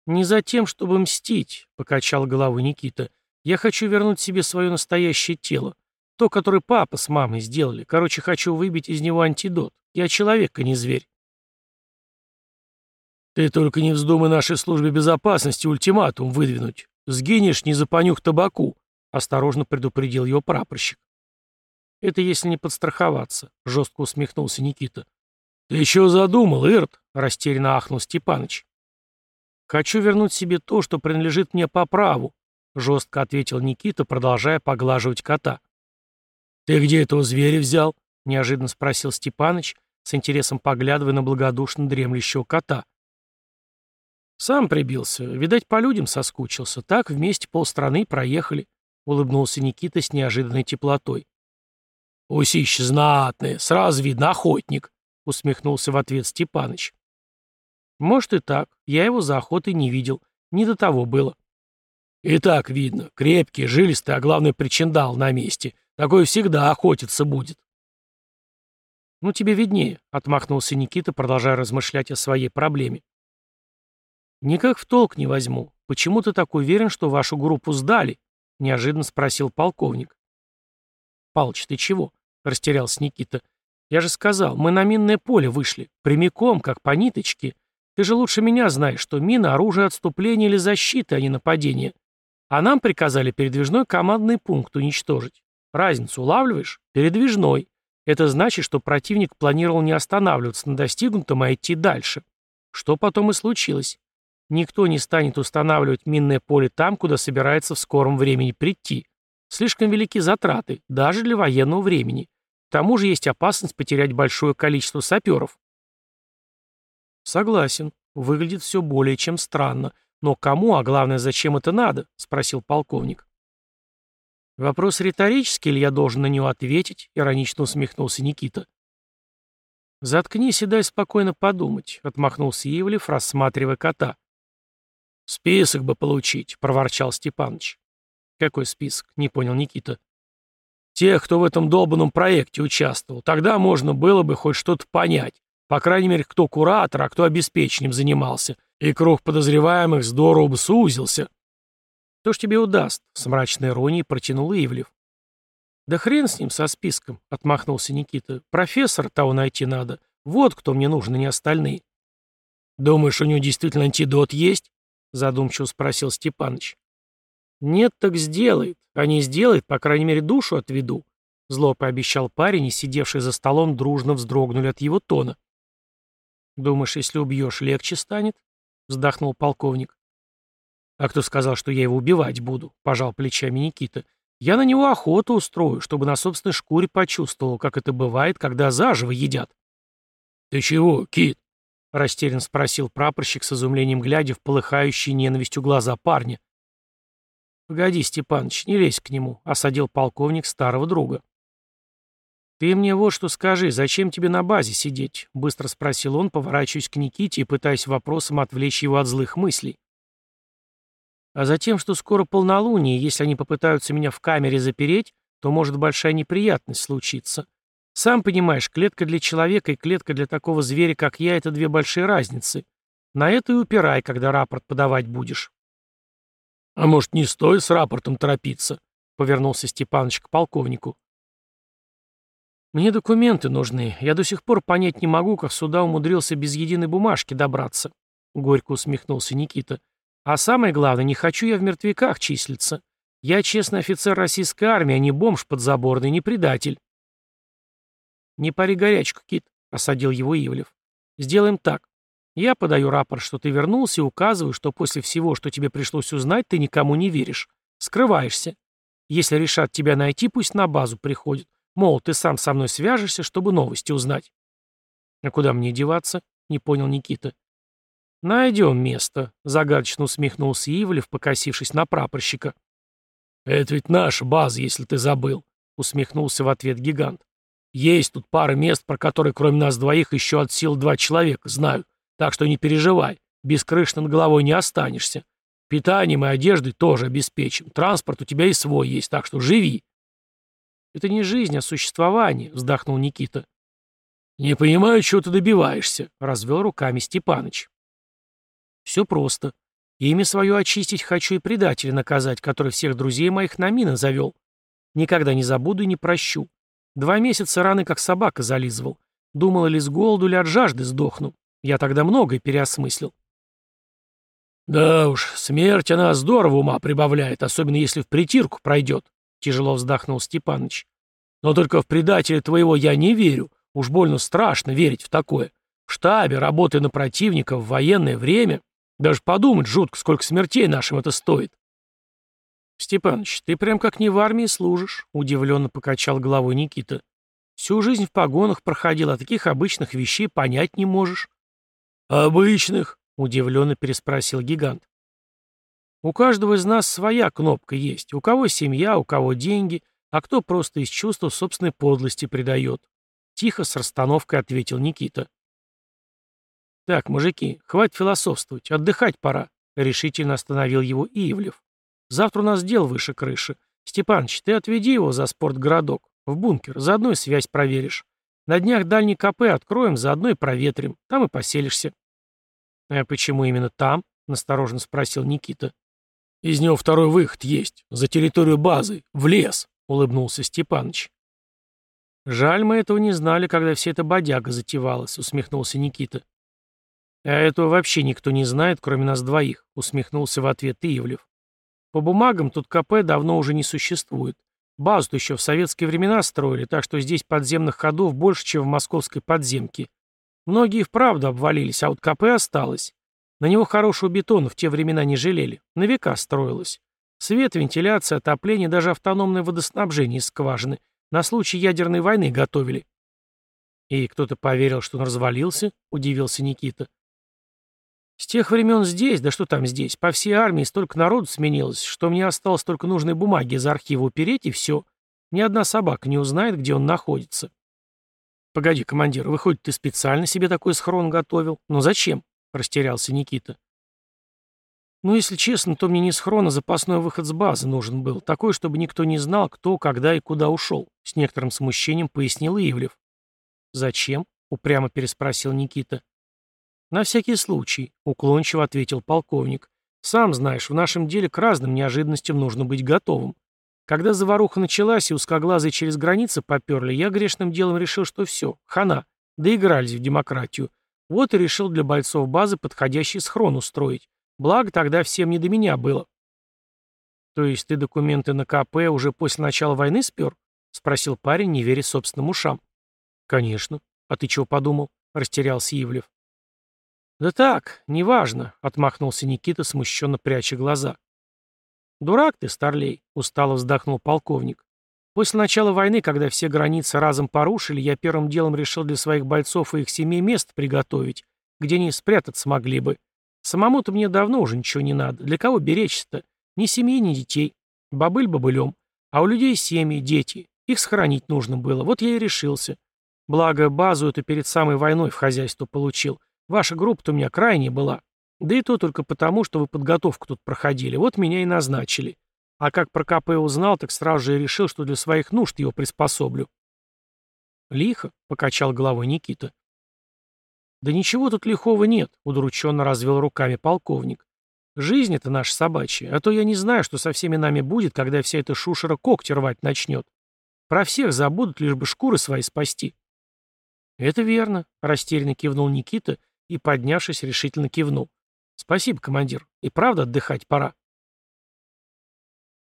«Не за тем, чтобы мстить», — покачал головой Никита. «Я хочу вернуть себе свое настоящее тело. То, которое папа с мамой сделали. Короче, хочу выбить из него антидот. Я человек, а не зверь». «Ты только не вздумай нашей службе безопасности ультиматум выдвинуть. Сгинешь не за понюх табаку», — осторожно предупредил его прапорщик. «Это если не подстраховаться», — жестко усмехнулся Никита. «Ты еще задумал, Ирт?» — растерянно ахнул Степаныч. «Хочу вернуть себе то, что принадлежит мне по праву», — жестко ответил Никита, продолжая поглаживать кота. «Ты где этого зверя взял?» — неожиданно спросил Степаныч, с интересом поглядывая на благодушно дремлющего кота. «Сам прибился. Видать, по людям соскучился. Так вместе полстраны проехали», — улыбнулся Никита с неожиданной теплотой. «Усище знатное, сразу видно охотник», — усмехнулся в ответ Степаныч. «Может и так. Я его за охотой не видел. Не до того было». «И так видно. Крепкий, жилистый, а главное, причиндал на месте. Такой всегда охотиться будет». «Ну, тебе виднее», — отмахнулся Никита, продолжая размышлять о своей проблеме. «Никак в толк не возьму. Почему ты так уверен, что вашу группу сдали?» — неожиданно спросил полковник. «Палыч, ты чего?» — растерялся Никита. «Я же сказал, мы на минное поле вышли. Прямиком, как по ниточке. Ты же лучше меня знаешь, что мина — оружие отступления или защиты, а не нападения. А нам приказали передвижной командный пункт уничтожить. Разницу улавливаешь? Передвижной. Это значит, что противник планировал не останавливаться на достигнутом, а идти дальше. Что потом и случилось. Никто не станет устанавливать минное поле там, куда собирается в скором времени прийти. Слишком велики затраты, даже для военного времени. К тому же есть опасность потерять большое количество саперов. Согласен. Выглядит все более чем странно. Но кому, а главное, зачем это надо? Спросил полковник. Вопрос риторический, или я должен на него ответить? Иронично усмехнулся Никита. «Заткнись и дай спокойно подумать», — отмахнулся Ивлев, рассматривая кота. «Список бы получить», — проворчал Степаныч. «Какой список?» — не понял Никита. «Тех, кто в этом долбанном проекте участвовал. Тогда можно было бы хоть что-то понять. По крайней мере, кто куратор, а кто обеспечением занимался. И круг подозреваемых здорово бы сузился». «Кто ж тебе удаст?» — с мрачной иронией протянул Ивлев. «Да хрен с ним, со списком», — отмахнулся Никита. «Профессора того найти надо. Вот кто мне нужен, а не остальные. «Думаешь, у него действительно антидот есть?» — задумчиво спросил Степаныч. «Нет, так сделает. А не сделает, по крайней мере, душу отведу», — зло пообещал парень, и сидевшие за столом дружно вздрогнули от его тона. «Думаешь, если убьешь, легче станет?» — вздохнул полковник. «А кто сказал, что я его убивать буду?» — пожал плечами Никита. «Я на него охоту устрою, чтобы на собственной шкуре почувствовал, как это бывает, когда заживо едят». «Ты чего, Кит?» — растерянно спросил прапорщик с изумлением глядя в полыхающие ненавистью глаза парня. «Погоди, Степаныч, не лезь к нему», — осадил полковник старого друга. «Ты мне вот что скажи, зачем тебе на базе сидеть?» — быстро спросил он, поворачиваясь к Никите и пытаясь вопросом отвлечь его от злых мыслей. «А затем, что скоро полнолуние, если они попытаются меня в камере запереть, то может большая неприятность случиться. Сам понимаешь, клетка для человека и клетка для такого зверя, как я, это две большие разницы. На это и упирай, когда рапорт подавать будешь». «А может, не стоит с рапортом торопиться?» — повернулся Степаныч к полковнику. «Мне документы нужны. Я до сих пор понять не могу, как сюда умудрился без единой бумажки добраться», — горько усмехнулся Никита. «А самое главное, не хочу я в мертвяках числиться. Я честный офицер российской армии, а не бомж подзаборный, не предатель». «Не пари горячку, Кит», — осадил его Ивлев. «Сделаем так. Я подаю рапорт, что ты вернулся, и указываю, что после всего, что тебе пришлось узнать, ты никому не веришь. Скрываешься. Если решат тебя найти, пусть на базу приходят. Мол, ты сам со мной свяжешься, чтобы новости узнать. А куда мне деваться? Не понял Никита. Найдем место, загадочно усмехнулся Ивлев, покосившись на прапорщика. Это ведь наша база, если ты забыл, усмехнулся в ответ гигант. Есть тут пара мест, про которые кроме нас двоих еще от сил два человека знают. Так что не переживай, без крыши над головой не останешься. Питанием и одеждой тоже обеспечим. Транспорт у тебя и свой есть, так что живи. «Это не жизнь, а существование», — вздохнул Никита. «Не понимаю, чего ты добиваешься», — развел руками Степаныч. «Все просто. Имя свое очистить хочу и предателя наказать, который всех друзей моих на мины завел. Никогда не забуду и не прощу. Два месяца раны как собака зализывал. Думал, или с голоду, или от жажды сдохну. Я тогда многое переосмыслил». «Да уж, смерть она здорово ума прибавляет, особенно если в притирку пройдет», Тяжело вздохнул Степаныч. Но только в предателя твоего я не верю. Уж больно страшно верить в такое. В штабе, работая на противника в военное время, даже подумать жутко, сколько смертей нашим это стоит. «Степаныч, ты прям как не в армии служишь», — удивленно покачал головой Никита. «Всю жизнь в погонах проходил, а таких обычных вещей понять не можешь». «Обычных?» — удивленно переспросил гигант. У каждого из нас своя кнопка есть. У кого семья, у кого деньги, а кто просто из чувства собственной подлости предает. Тихо с расстановкой ответил Никита. «Так, мужики, хватит философствовать, отдыхать пора», — решительно остановил его Иевлев. «Завтра у нас дел выше крыши. Степаныч, ты отведи его за спортгородок, в бункер, заодно и связь проверишь. На днях дальний КП откроем, заодно и проветрим, там и поселишься». «А почему именно там?» — настороженно спросил Никита. Из него второй выход есть, за территорию базы, в лес», — улыбнулся Степаныч. «Жаль, мы этого не знали, когда вся эта бодяга затевалась», — усмехнулся Никита. «А этого вообще никто не знает, кроме нас двоих», — усмехнулся в ответ Ивлев. «По бумагам тут КП давно уже не существует. Базу-то еще в советские времена строили, так что здесь подземных ходов больше, чем в московской подземке. Многие вправду обвалились, а вот КП осталось. На него хорошего бетона в те времена не жалели. На века строилось. Свет, вентиляция, отопление, даже автономное водоснабжение из скважины. На случай ядерной войны готовили. И кто-то поверил, что он развалился, удивился Никита. С тех времен здесь, да что там здесь, по всей армии столько народу сменилось, что мне осталось только нужные бумаги из архива упереть, и все. Ни одна собака не узнает, где он находится. Погоди, командир, выходит, ты специально себе такой схрон готовил? Но зачем? Растерялся Никита. Ну, если честно, то мне не схрон, а запасной выход с базы нужен был. Такой, чтобы никто не знал, кто, когда и куда ушел. С некоторым смущением пояснил Ивлев. «Зачем?» — упрямо переспросил Никита. «На всякий случай», — уклончиво ответил полковник. «Сам знаешь, в нашем деле к разным неожиданностям нужно быть готовым. Когда заваруха началась и узкоглазые через границы поперли, я грешным делом решил, что все, хана, Доигрались в демократию. Вот и решил для бойцов базы подходящий схрон устроить. Благо, тогда всем не до меня было. То есть ты документы на КП уже после начала войны спер? Спросил парень, не веря собственным ушам. Конечно. А ты чего подумал? Растерялся Ивлев. Да так, неважно, отмахнулся Никита, смущенно пряча глаза. Дурак ты, старлей, устало вздохнул полковник. После начала войны, когда все границы разом порушили, я первым делом решил для своих бойцов и их семей место приготовить, где они спрятаться могли бы. Самому-то мне давно уже ничего не надо. Для кого беречься-то? Ни семьи, ни детей. Бобыль бобылем. А у людей семьи, дети. Их сохранить нужно было. Вот я и решился. Благо, базу эту перед самой войной в хозяйство получил. Ваша группа-то у меня крайняя была. Да и то только потому, что вы подготовку тут проходили. Вот меня и назначили. А как про КП узнал, так сразу же и решил, что для своих нужд его приспособлю. Лихо, — покачал головой Никита. Да ничего тут лихого нет, — удрученно развел руками полковник. Жизнь — это наша собачья, а то я не знаю, что со всеми нами будет, когда вся эта шушера когти рвать начнет. Про всех забудут, лишь бы шкуры свои спасти. Это верно, — растерянно кивнул Никита и, поднявшись, решительно кивнул. Спасибо, командир. И правда отдыхать пора.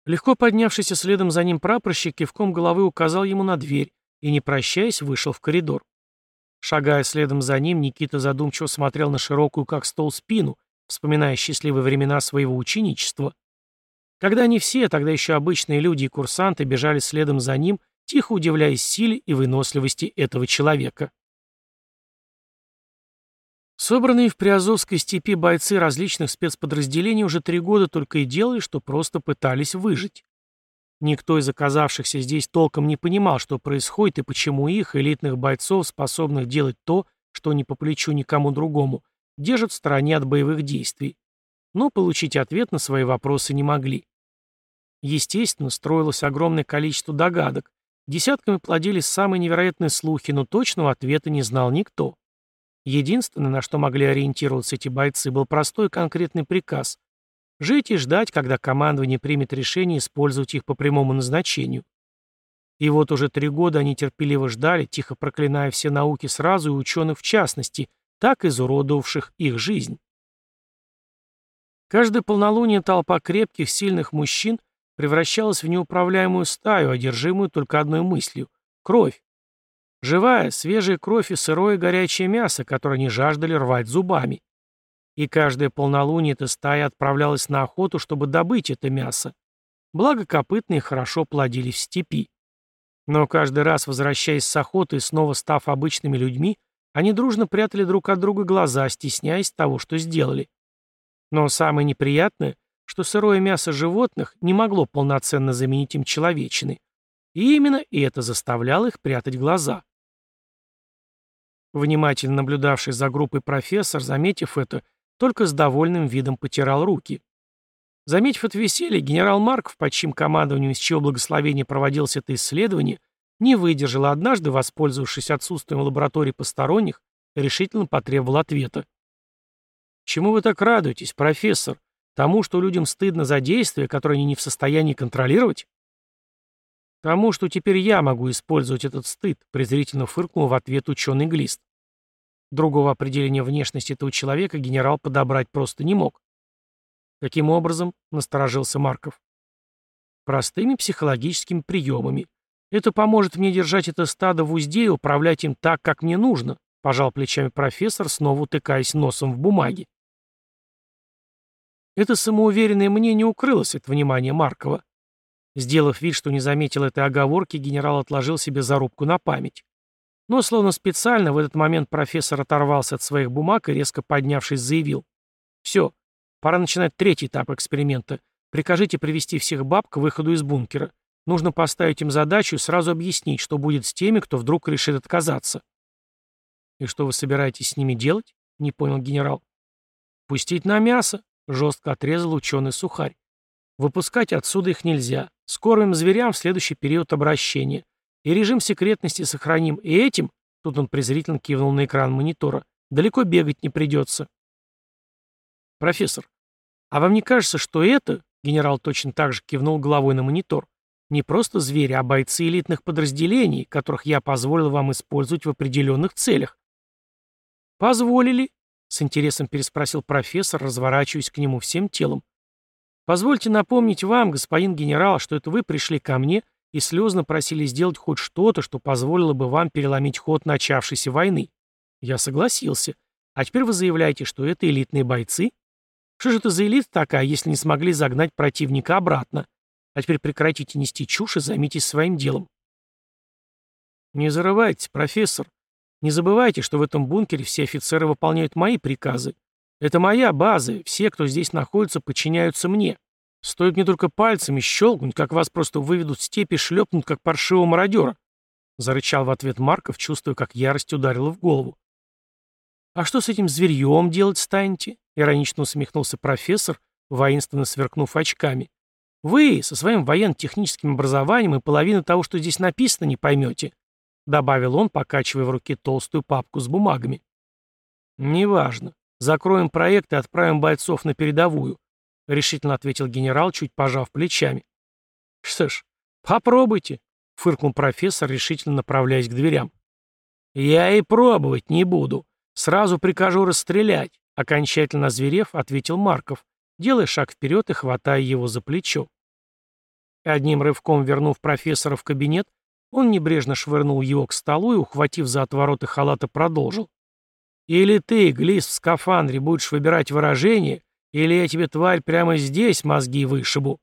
Легко поднявшийся следом за ним прапорщик кивком головы указал ему на дверь и, не прощаясь, вышел в коридор. Шагая следом за ним, Никита задумчиво смотрел на широкую, как стол, спину, вспоминая счастливые времена своего ученичества. Когда они все, тогда еще обычные люди и курсанты, бежали следом за ним, тихо удивляясь силе и выносливости этого человека. Собранные в Приазовской степи бойцы различных спецподразделений уже три года только и делали, что просто пытались выжить. Никто из оказавшихся здесь толком не понимал, что происходит и почему их, элитных бойцов, способных делать то, что не по плечу никому другому, держат в стороне от боевых действий. Но получить ответ на свои вопросы не могли. Естественно, строилось огромное количество догадок. Десятками плодились самые невероятные слухи, но точного ответа не знал никто. Единственное, на что могли ориентироваться эти бойцы, был простой конкретный приказ – жить и ждать, когда командование примет решение использовать их по прямому назначению. И вот уже три года они терпеливо ждали, тихо проклиная все науки сразу и ученых в частности, так изуродовавших их жизнь. Каждое полнолуние толпа крепких, сильных мужчин превращалась в неуправляемую стаю, одержимую только одной мыслью – кровь. Живая, свежая кровь и сырое горячее мясо, которое они жаждали рвать зубами. И каждое полнолуние эта стая отправлялась на охоту, чтобы добыть это мясо. Благо копытные хорошо плодили в степи. Но каждый раз, возвращаясь с охоты и снова став обычными людьми, они дружно прятали друг от друга глаза, стесняясь того, что сделали. Но самое неприятное, что сырое мясо животных не могло полноценно заменить им человечины. И именно это заставляло их прятать глаза. Внимательно наблюдавший за группой профессор, заметив это, только с довольным видом потирал руки. Заметив это веселье, генерал Марков, под чьим командованием из чего благословения проводилось это исследование, не выдержал, а однажды, воспользовавшись отсутствием лаборатории посторонних, решительно потребовал ответа. «Чему вы так радуетесь, профессор? Тому, что людям стыдно за действия, которые они не в состоянии контролировать?» «Тому, что теперь я могу использовать этот стыд», презрительно фыркнул в ответ ученый Глист. Другого определения внешности этого человека генерал подобрать просто не мог. Каким образом? Насторожился Марков. Простыми психологическими приемами. Это поможет мне держать это стадо в узде и управлять им так, как мне нужно, пожал плечами профессор, снова утыкаясь носом в бумаге. Это самоуверенное мне не укрылось от внимания Маркова. Сделав вид, что не заметил этой оговорки, генерал отложил себе зарубку на память. Но, словно специально, в этот момент профессор оторвался от своих бумаг и, резко поднявшись, заявил. «Все, пора начинать третий этап эксперимента. Прикажите привести всех баб к выходу из бункера. Нужно поставить им задачу и сразу объяснить, что будет с теми, кто вдруг решит отказаться». «И что вы собираетесь с ними делать?» — не понял генерал. «Пустить на мясо», — жестко отрезал ученый сухарь. «Выпускать отсюда их нельзя. Скормим зверям в следующий период обращения. И режим секретности сохраним. И этим, тут он презрительно кивнул на экран монитора, далеко бегать не придется. Профессор, а вам не кажется, что это, генерал точно так же кивнул головой на монитор, Не просто звери, а бойцы элитных подразделений, которых я позволил вам использовать в определенных целях. «Позволили?» — с интересом переспросил профессор, разворачиваясь к нему всем телом. «Позвольте напомнить вам, господин генерал, что это вы пришли ко мне и слезно просили сделать хоть что-то, что позволило бы вам переломить ход начавшейся войны. Я согласился. А теперь вы заявляете, что это элитные бойцы? Что же это за элита такая, если не смогли загнать противника обратно? А теперь прекратите нести чушь и займитесь своим делом. Не зарывайтесь, профессор. Не забывайте, что в этом бункере все офицеры выполняют мои приказы. Это моя база, все, кто здесь находится, подчиняются мне. Стоит мне только пальцами щелкнуть, как вас просто выведут в степи и шлепнут, как паршивого мародера. Зарычал в ответ Марков, чувствуя, как ярость ударила в голову. «А что с этим зверьем делать станете?» — иронично усмехнулся профессор, воинственно сверкнув очками. «Вы со своим военно-техническим образованием и половину того, что здесь написано, не поймете», — добавил он, покачивая в руке толстую папку с бумагами. «Неважно. Закроем проект и отправим бойцов на передовую», — решительно ответил генерал, чуть пожав плечами. «Что ж, попробуйте», — фыркнул профессор, решительно направляясь к дверям. «Я и пробовать не буду. Сразу прикажу расстрелять», — окончательно зверев, ответил Марков, делая шаг вперед и хватая его за плечо. Одним рывком вернув профессора в кабинет, он небрежно швырнул его к столу и, ухватив за отвороты халата, продолжил. «Или ты, глист в скафандре, будешь выбирать выражение, или я тебе, тварь, прямо здесь мозги вышибу».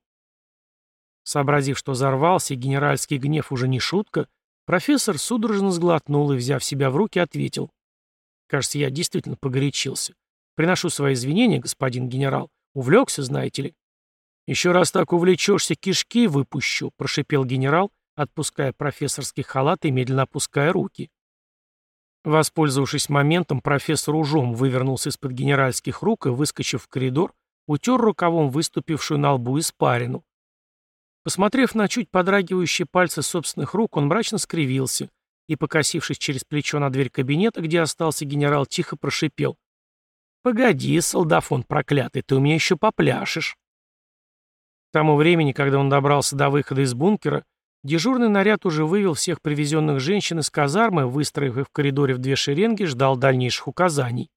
Сообразив, что взорвался, и генеральский гнев уже не шутка, профессор судорожно сглотнул и, взяв себя в руки, ответил. «Кажется, я действительно погорячился. Приношу свои извинения, господин генерал. Увлекся, знаете ли». «Еще раз так увлечешься, кишки выпущу», — прошипел генерал, отпуская профессорский халат и медленно опуская руки. Воспользовавшись моментом, профессор ужом вывернулся из-под генеральских рук и, выскочив в коридор, утер рукавом выступившую на лбу испарину. Посмотрев на чуть подрагивающие пальцы собственных рук, он мрачно скривился и, покосившись через плечо на дверь кабинета, где остался генерал, тихо прошипел. «Погоди, солдафон проклятый, ты у меня еще попляшешь». К тому времени, когда он добрался до выхода из бункера, Дежурный наряд уже вывел всех привезенных женщин из казармы, выстроив их в коридоре в две шеренги, ждал дальнейших указаний.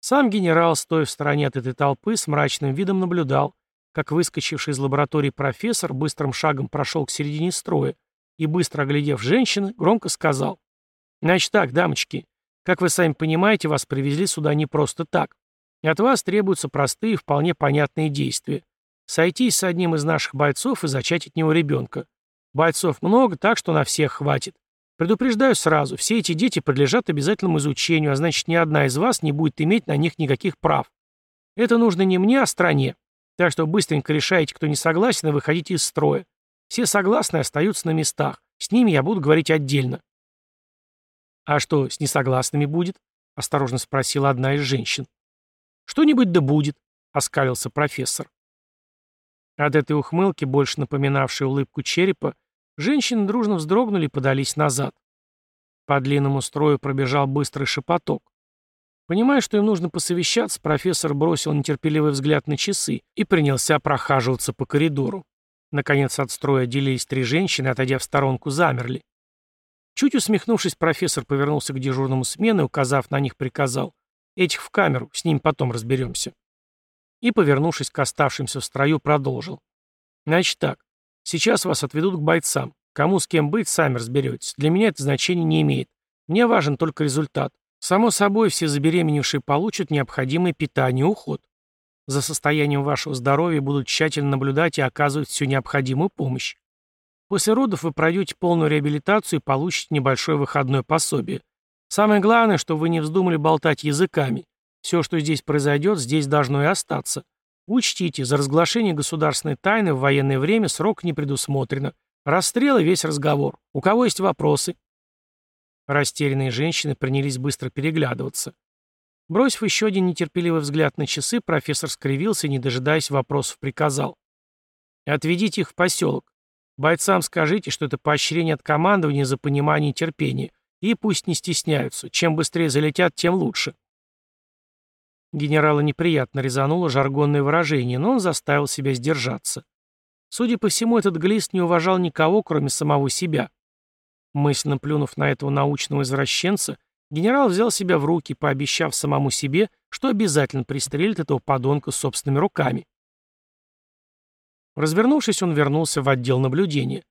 Сам генерал, стоя в стороне от этой толпы, с мрачным видом наблюдал, как выскочивший из лаборатории профессор быстрым шагом прошел к середине строя и, быстро оглядев женщины, громко сказал. «Значит так, дамочки, как вы сами понимаете, вас привезли сюда не просто так. От вас требуются простые, вполне понятные действия. Сойтись с одним из наших бойцов и зачать от него ребенка. Бойцов много, так что на всех хватит. Предупреждаю сразу, все эти дети подлежат обязательному изучению, а значит, ни одна из вас не будет иметь на них никаких прав. Это нужно не мне, а стране. Так что быстренько решайте, кто не согласен, и выходите из строя. Все согласные остаются на местах. С ними я буду говорить отдельно. «А что с несогласными будет?» — осторожно спросила одна из женщин. «Что-нибудь да будет», — оскалился профессор. От этой ухмылки, больше напоминавшей улыбку черепа, женщины дружно вздрогнули и подались назад. По длинному строю пробежал быстрый шепоток. Понимая, что им нужно посовещаться, профессор бросил нетерпеливый взгляд на часы и принялся прохаживаться по коридору. Наконец от строя отделились три женщины, отойдя в сторонку, замерли. Чуть усмехнувшись, профессор повернулся к дежурному смены, указав на них, приказал. «Этих в камеру, с ним потом разберемся» и, повернувшись к оставшимся в строю, продолжил. «Значит так, сейчас вас отведут к бойцам. Кому с кем быть, сами разберетесь. Для меня это значение не имеет. Мне важен только результат. Само собой, все забеременевшие получат необходимое питание и уход. За состоянием вашего здоровья будут тщательно наблюдать и оказывать всю необходимую помощь. После родов вы пройдете полную реабилитацию и получите небольшое выходное пособие. Самое главное, что вы не вздумали болтать языками. Все, что здесь произойдет, здесь должно и остаться. Учтите, за разглашение государственной тайны в военное время срок не предусмотрено. Расстрел и весь разговор. У кого есть вопросы?» Растерянные женщины принялись быстро переглядываться. Бросив еще один нетерпеливый взгляд на часы, профессор скривился не дожидаясь вопросов, приказал. «Отведите их в поселок. Бойцам скажите, что это поощрение от командования за понимание и терпение. И пусть не стесняются. Чем быстрее залетят, тем лучше. Генерала неприятно резануло жаргонное выражение, но он заставил себя сдержаться. Судя по всему, этот глист не уважал никого, кроме самого себя. Мысленно плюнув на этого научного извращенца, генерал взял себя в руки, пообещав самому себе, что обязательно пристрелит этого подонка собственными руками. Развернувшись, он вернулся в отдел наблюдения.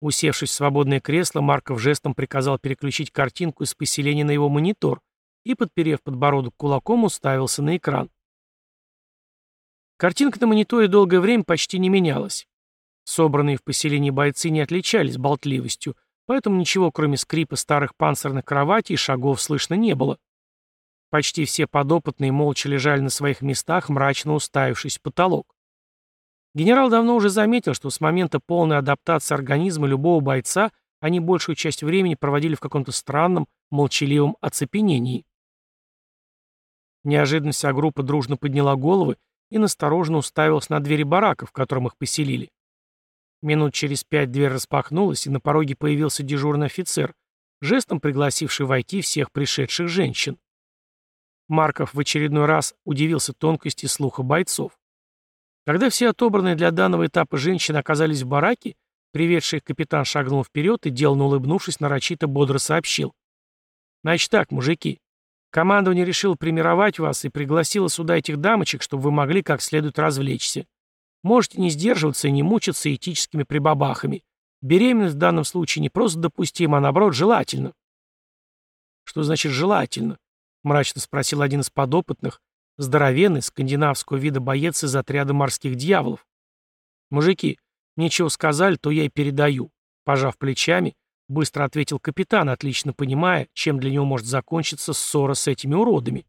Усевшись в свободное кресло, Марков жестом приказал переключить картинку из поселения на его монитор и, подперев подбородок кулаком, уставился на экран. Картинка на мониторе долгое время почти не менялась. Собранные в поселении бойцы не отличались болтливостью, поэтому ничего, кроме скрипа старых панцирных кроватей шагов, слышно не было. Почти все подопытные молча лежали на своих местах, мрачно уставившись в потолок. Генерал давно уже заметил, что с момента полной адаптации организма любого бойца они большую часть времени проводили в каком-то странном, молчаливом оцепенении. Неожиданно вся группа дружно подняла головы и настороженно уставилась на двери барака, в котором их поселили. Минут через пять дверь распахнулась, и на пороге появился дежурный офицер, жестом пригласивший войти всех пришедших женщин. Марков в очередной раз удивился тонкости слуха бойцов. Когда все отобранные для данного этапа женщины оказались в бараке, приведший капитан шагнул вперед и, деланно улыбнувшись, нарочито бодро сообщил. «Значит так, мужики, командование решило примировать вас и пригласило сюда этих дамочек, чтобы вы могли как следует развлечься. Можете не сдерживаться и не мучиться этическими прибабахами. Беременность в данном случае не просто допустима, а наоборот желательно. Что значит желательно? Мрачно спросил один из подопытных, здоровенный, скандинавского вида боец из отряда морских дьяволов. Мужики, нечего сказали, то я и передаю. Пожав плечами, быстро ответил капитан, отлично понимая, чем для него может закончиться ссора с этими уродами.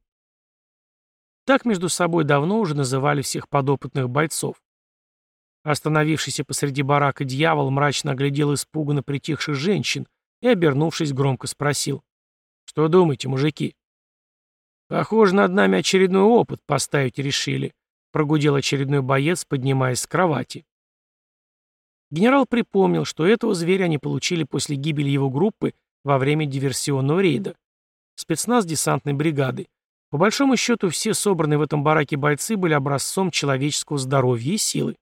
Так между собой давно уже называли всех подопытных бойцов. Остановившийся посреди барака дьявол мрачно оглядел испуганно притихших женщин и, обернувшись, громко спросил. «Что думаете, мужики?» «Похоже, над нами очередной опыт поставить решили», — прогудел очередной боец, поднимаясь с кровати. Генерал припомнил, что этого зверя они получили после гибели его группы во время диверсионного рейда. Спецназ десантной бригады. По большому счету, все собранные в этом бараке бойцы были образцом человеческого здоровья и силы.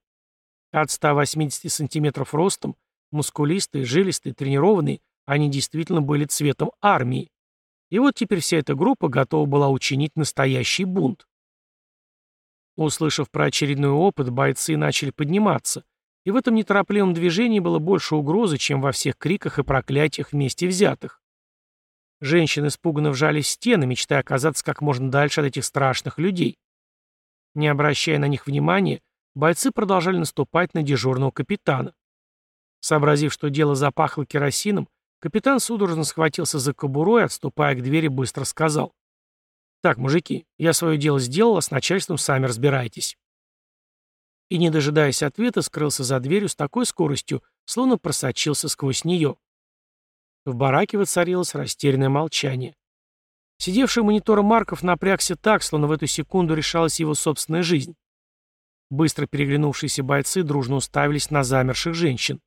От 180 сантиметров ростом, мускулистые, жилистые, тренированные, они действительно были цветом армии. И вот теперь вся эта группа готова была учинить настоящий бунт. Услышав про очередной опыт, бойцы начали подниматься, и в этом неторопливом движении было больше угрозы, чем во всех криках и проклятиях вместе взятых. Женщины испуганно вжались в стены, мечтая оказаться как можно дальше от этих страшных людей. Не обращая на них внимания, бойцы продолжали наступать на дежурного капитана. Сообразив, что дело запахло керосином, капитан судорожно схватился за кобуру отступая к двери, быстро сказал. «Так, мужики, я свое дело сделал, а с начальством сами разбирайтесь». И, не дожидаясь ответа, скрылся за дверью с такой скоростью, словно просочился сквозь нее. В бараке воцарилось растерянное молчание. Сидевший у монитора Марков напрягся так, словно в эту секунду решалась его собственная жизнь. Быстро переглянувшиеся бойцы дружно уставились на замерших женщин.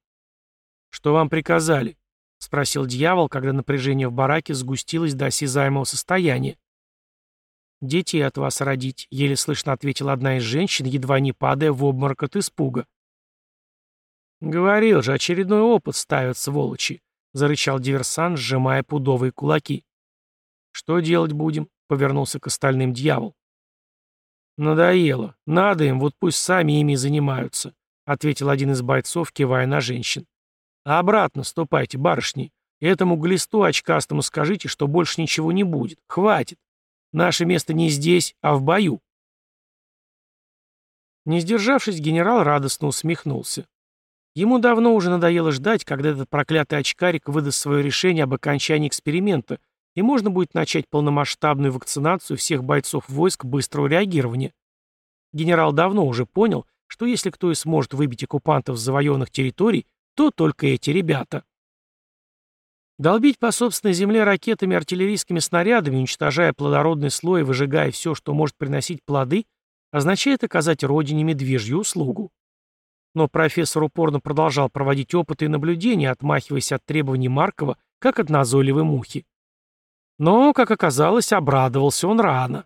«Что вам приказали?» — спросил дьявол, когда напряжение в бараке сгустилось до осязаемого состояния. «Детей от вас родить», — еле слышно ответила одна из женщин, едва не падая в обморок от испуга. «Говорил же, очередной опыт ставят, сволочи», — зарычал диверсант, сжимая пудовые кулаки. «Что делать будем?» — повернулся к остальным дьявол. «Надоело. Надо им, вот пусть сами ими занимаются», — ответил один из бойцов, кивая на женщин. «А обратно ступайте, барышни. Этому глисту очкастому скажите, что больше ничего не будет. Хватит. Наше место не здесь, а в бою». Не сдержавшись, генерал радостно усмехнулся. Ему давно уже надоело ждать, когда этот проклятый очкарик выдаст свое решение об окончании эксперимента, и можно будет начать полномасштабную вакцинацию всех бойцов войск быстрого реагирования. Генерал давно уже понял, что если кто и сможет выбить оккупантов с завоеванных территорий, то только эти ребята. Долбить по собственной земле ракетами и артиллерийскими снарядами, уничтожая плодородный слой и выжигая все, что может приносить плоды, означает оказать родине медвежью услугу. Но профессор упорно продолжал проводить опыты и наблюдения, отмахиваясь от требований Маркова, как от назойливой мухи. Но, как оказалось, обрадовался он рано.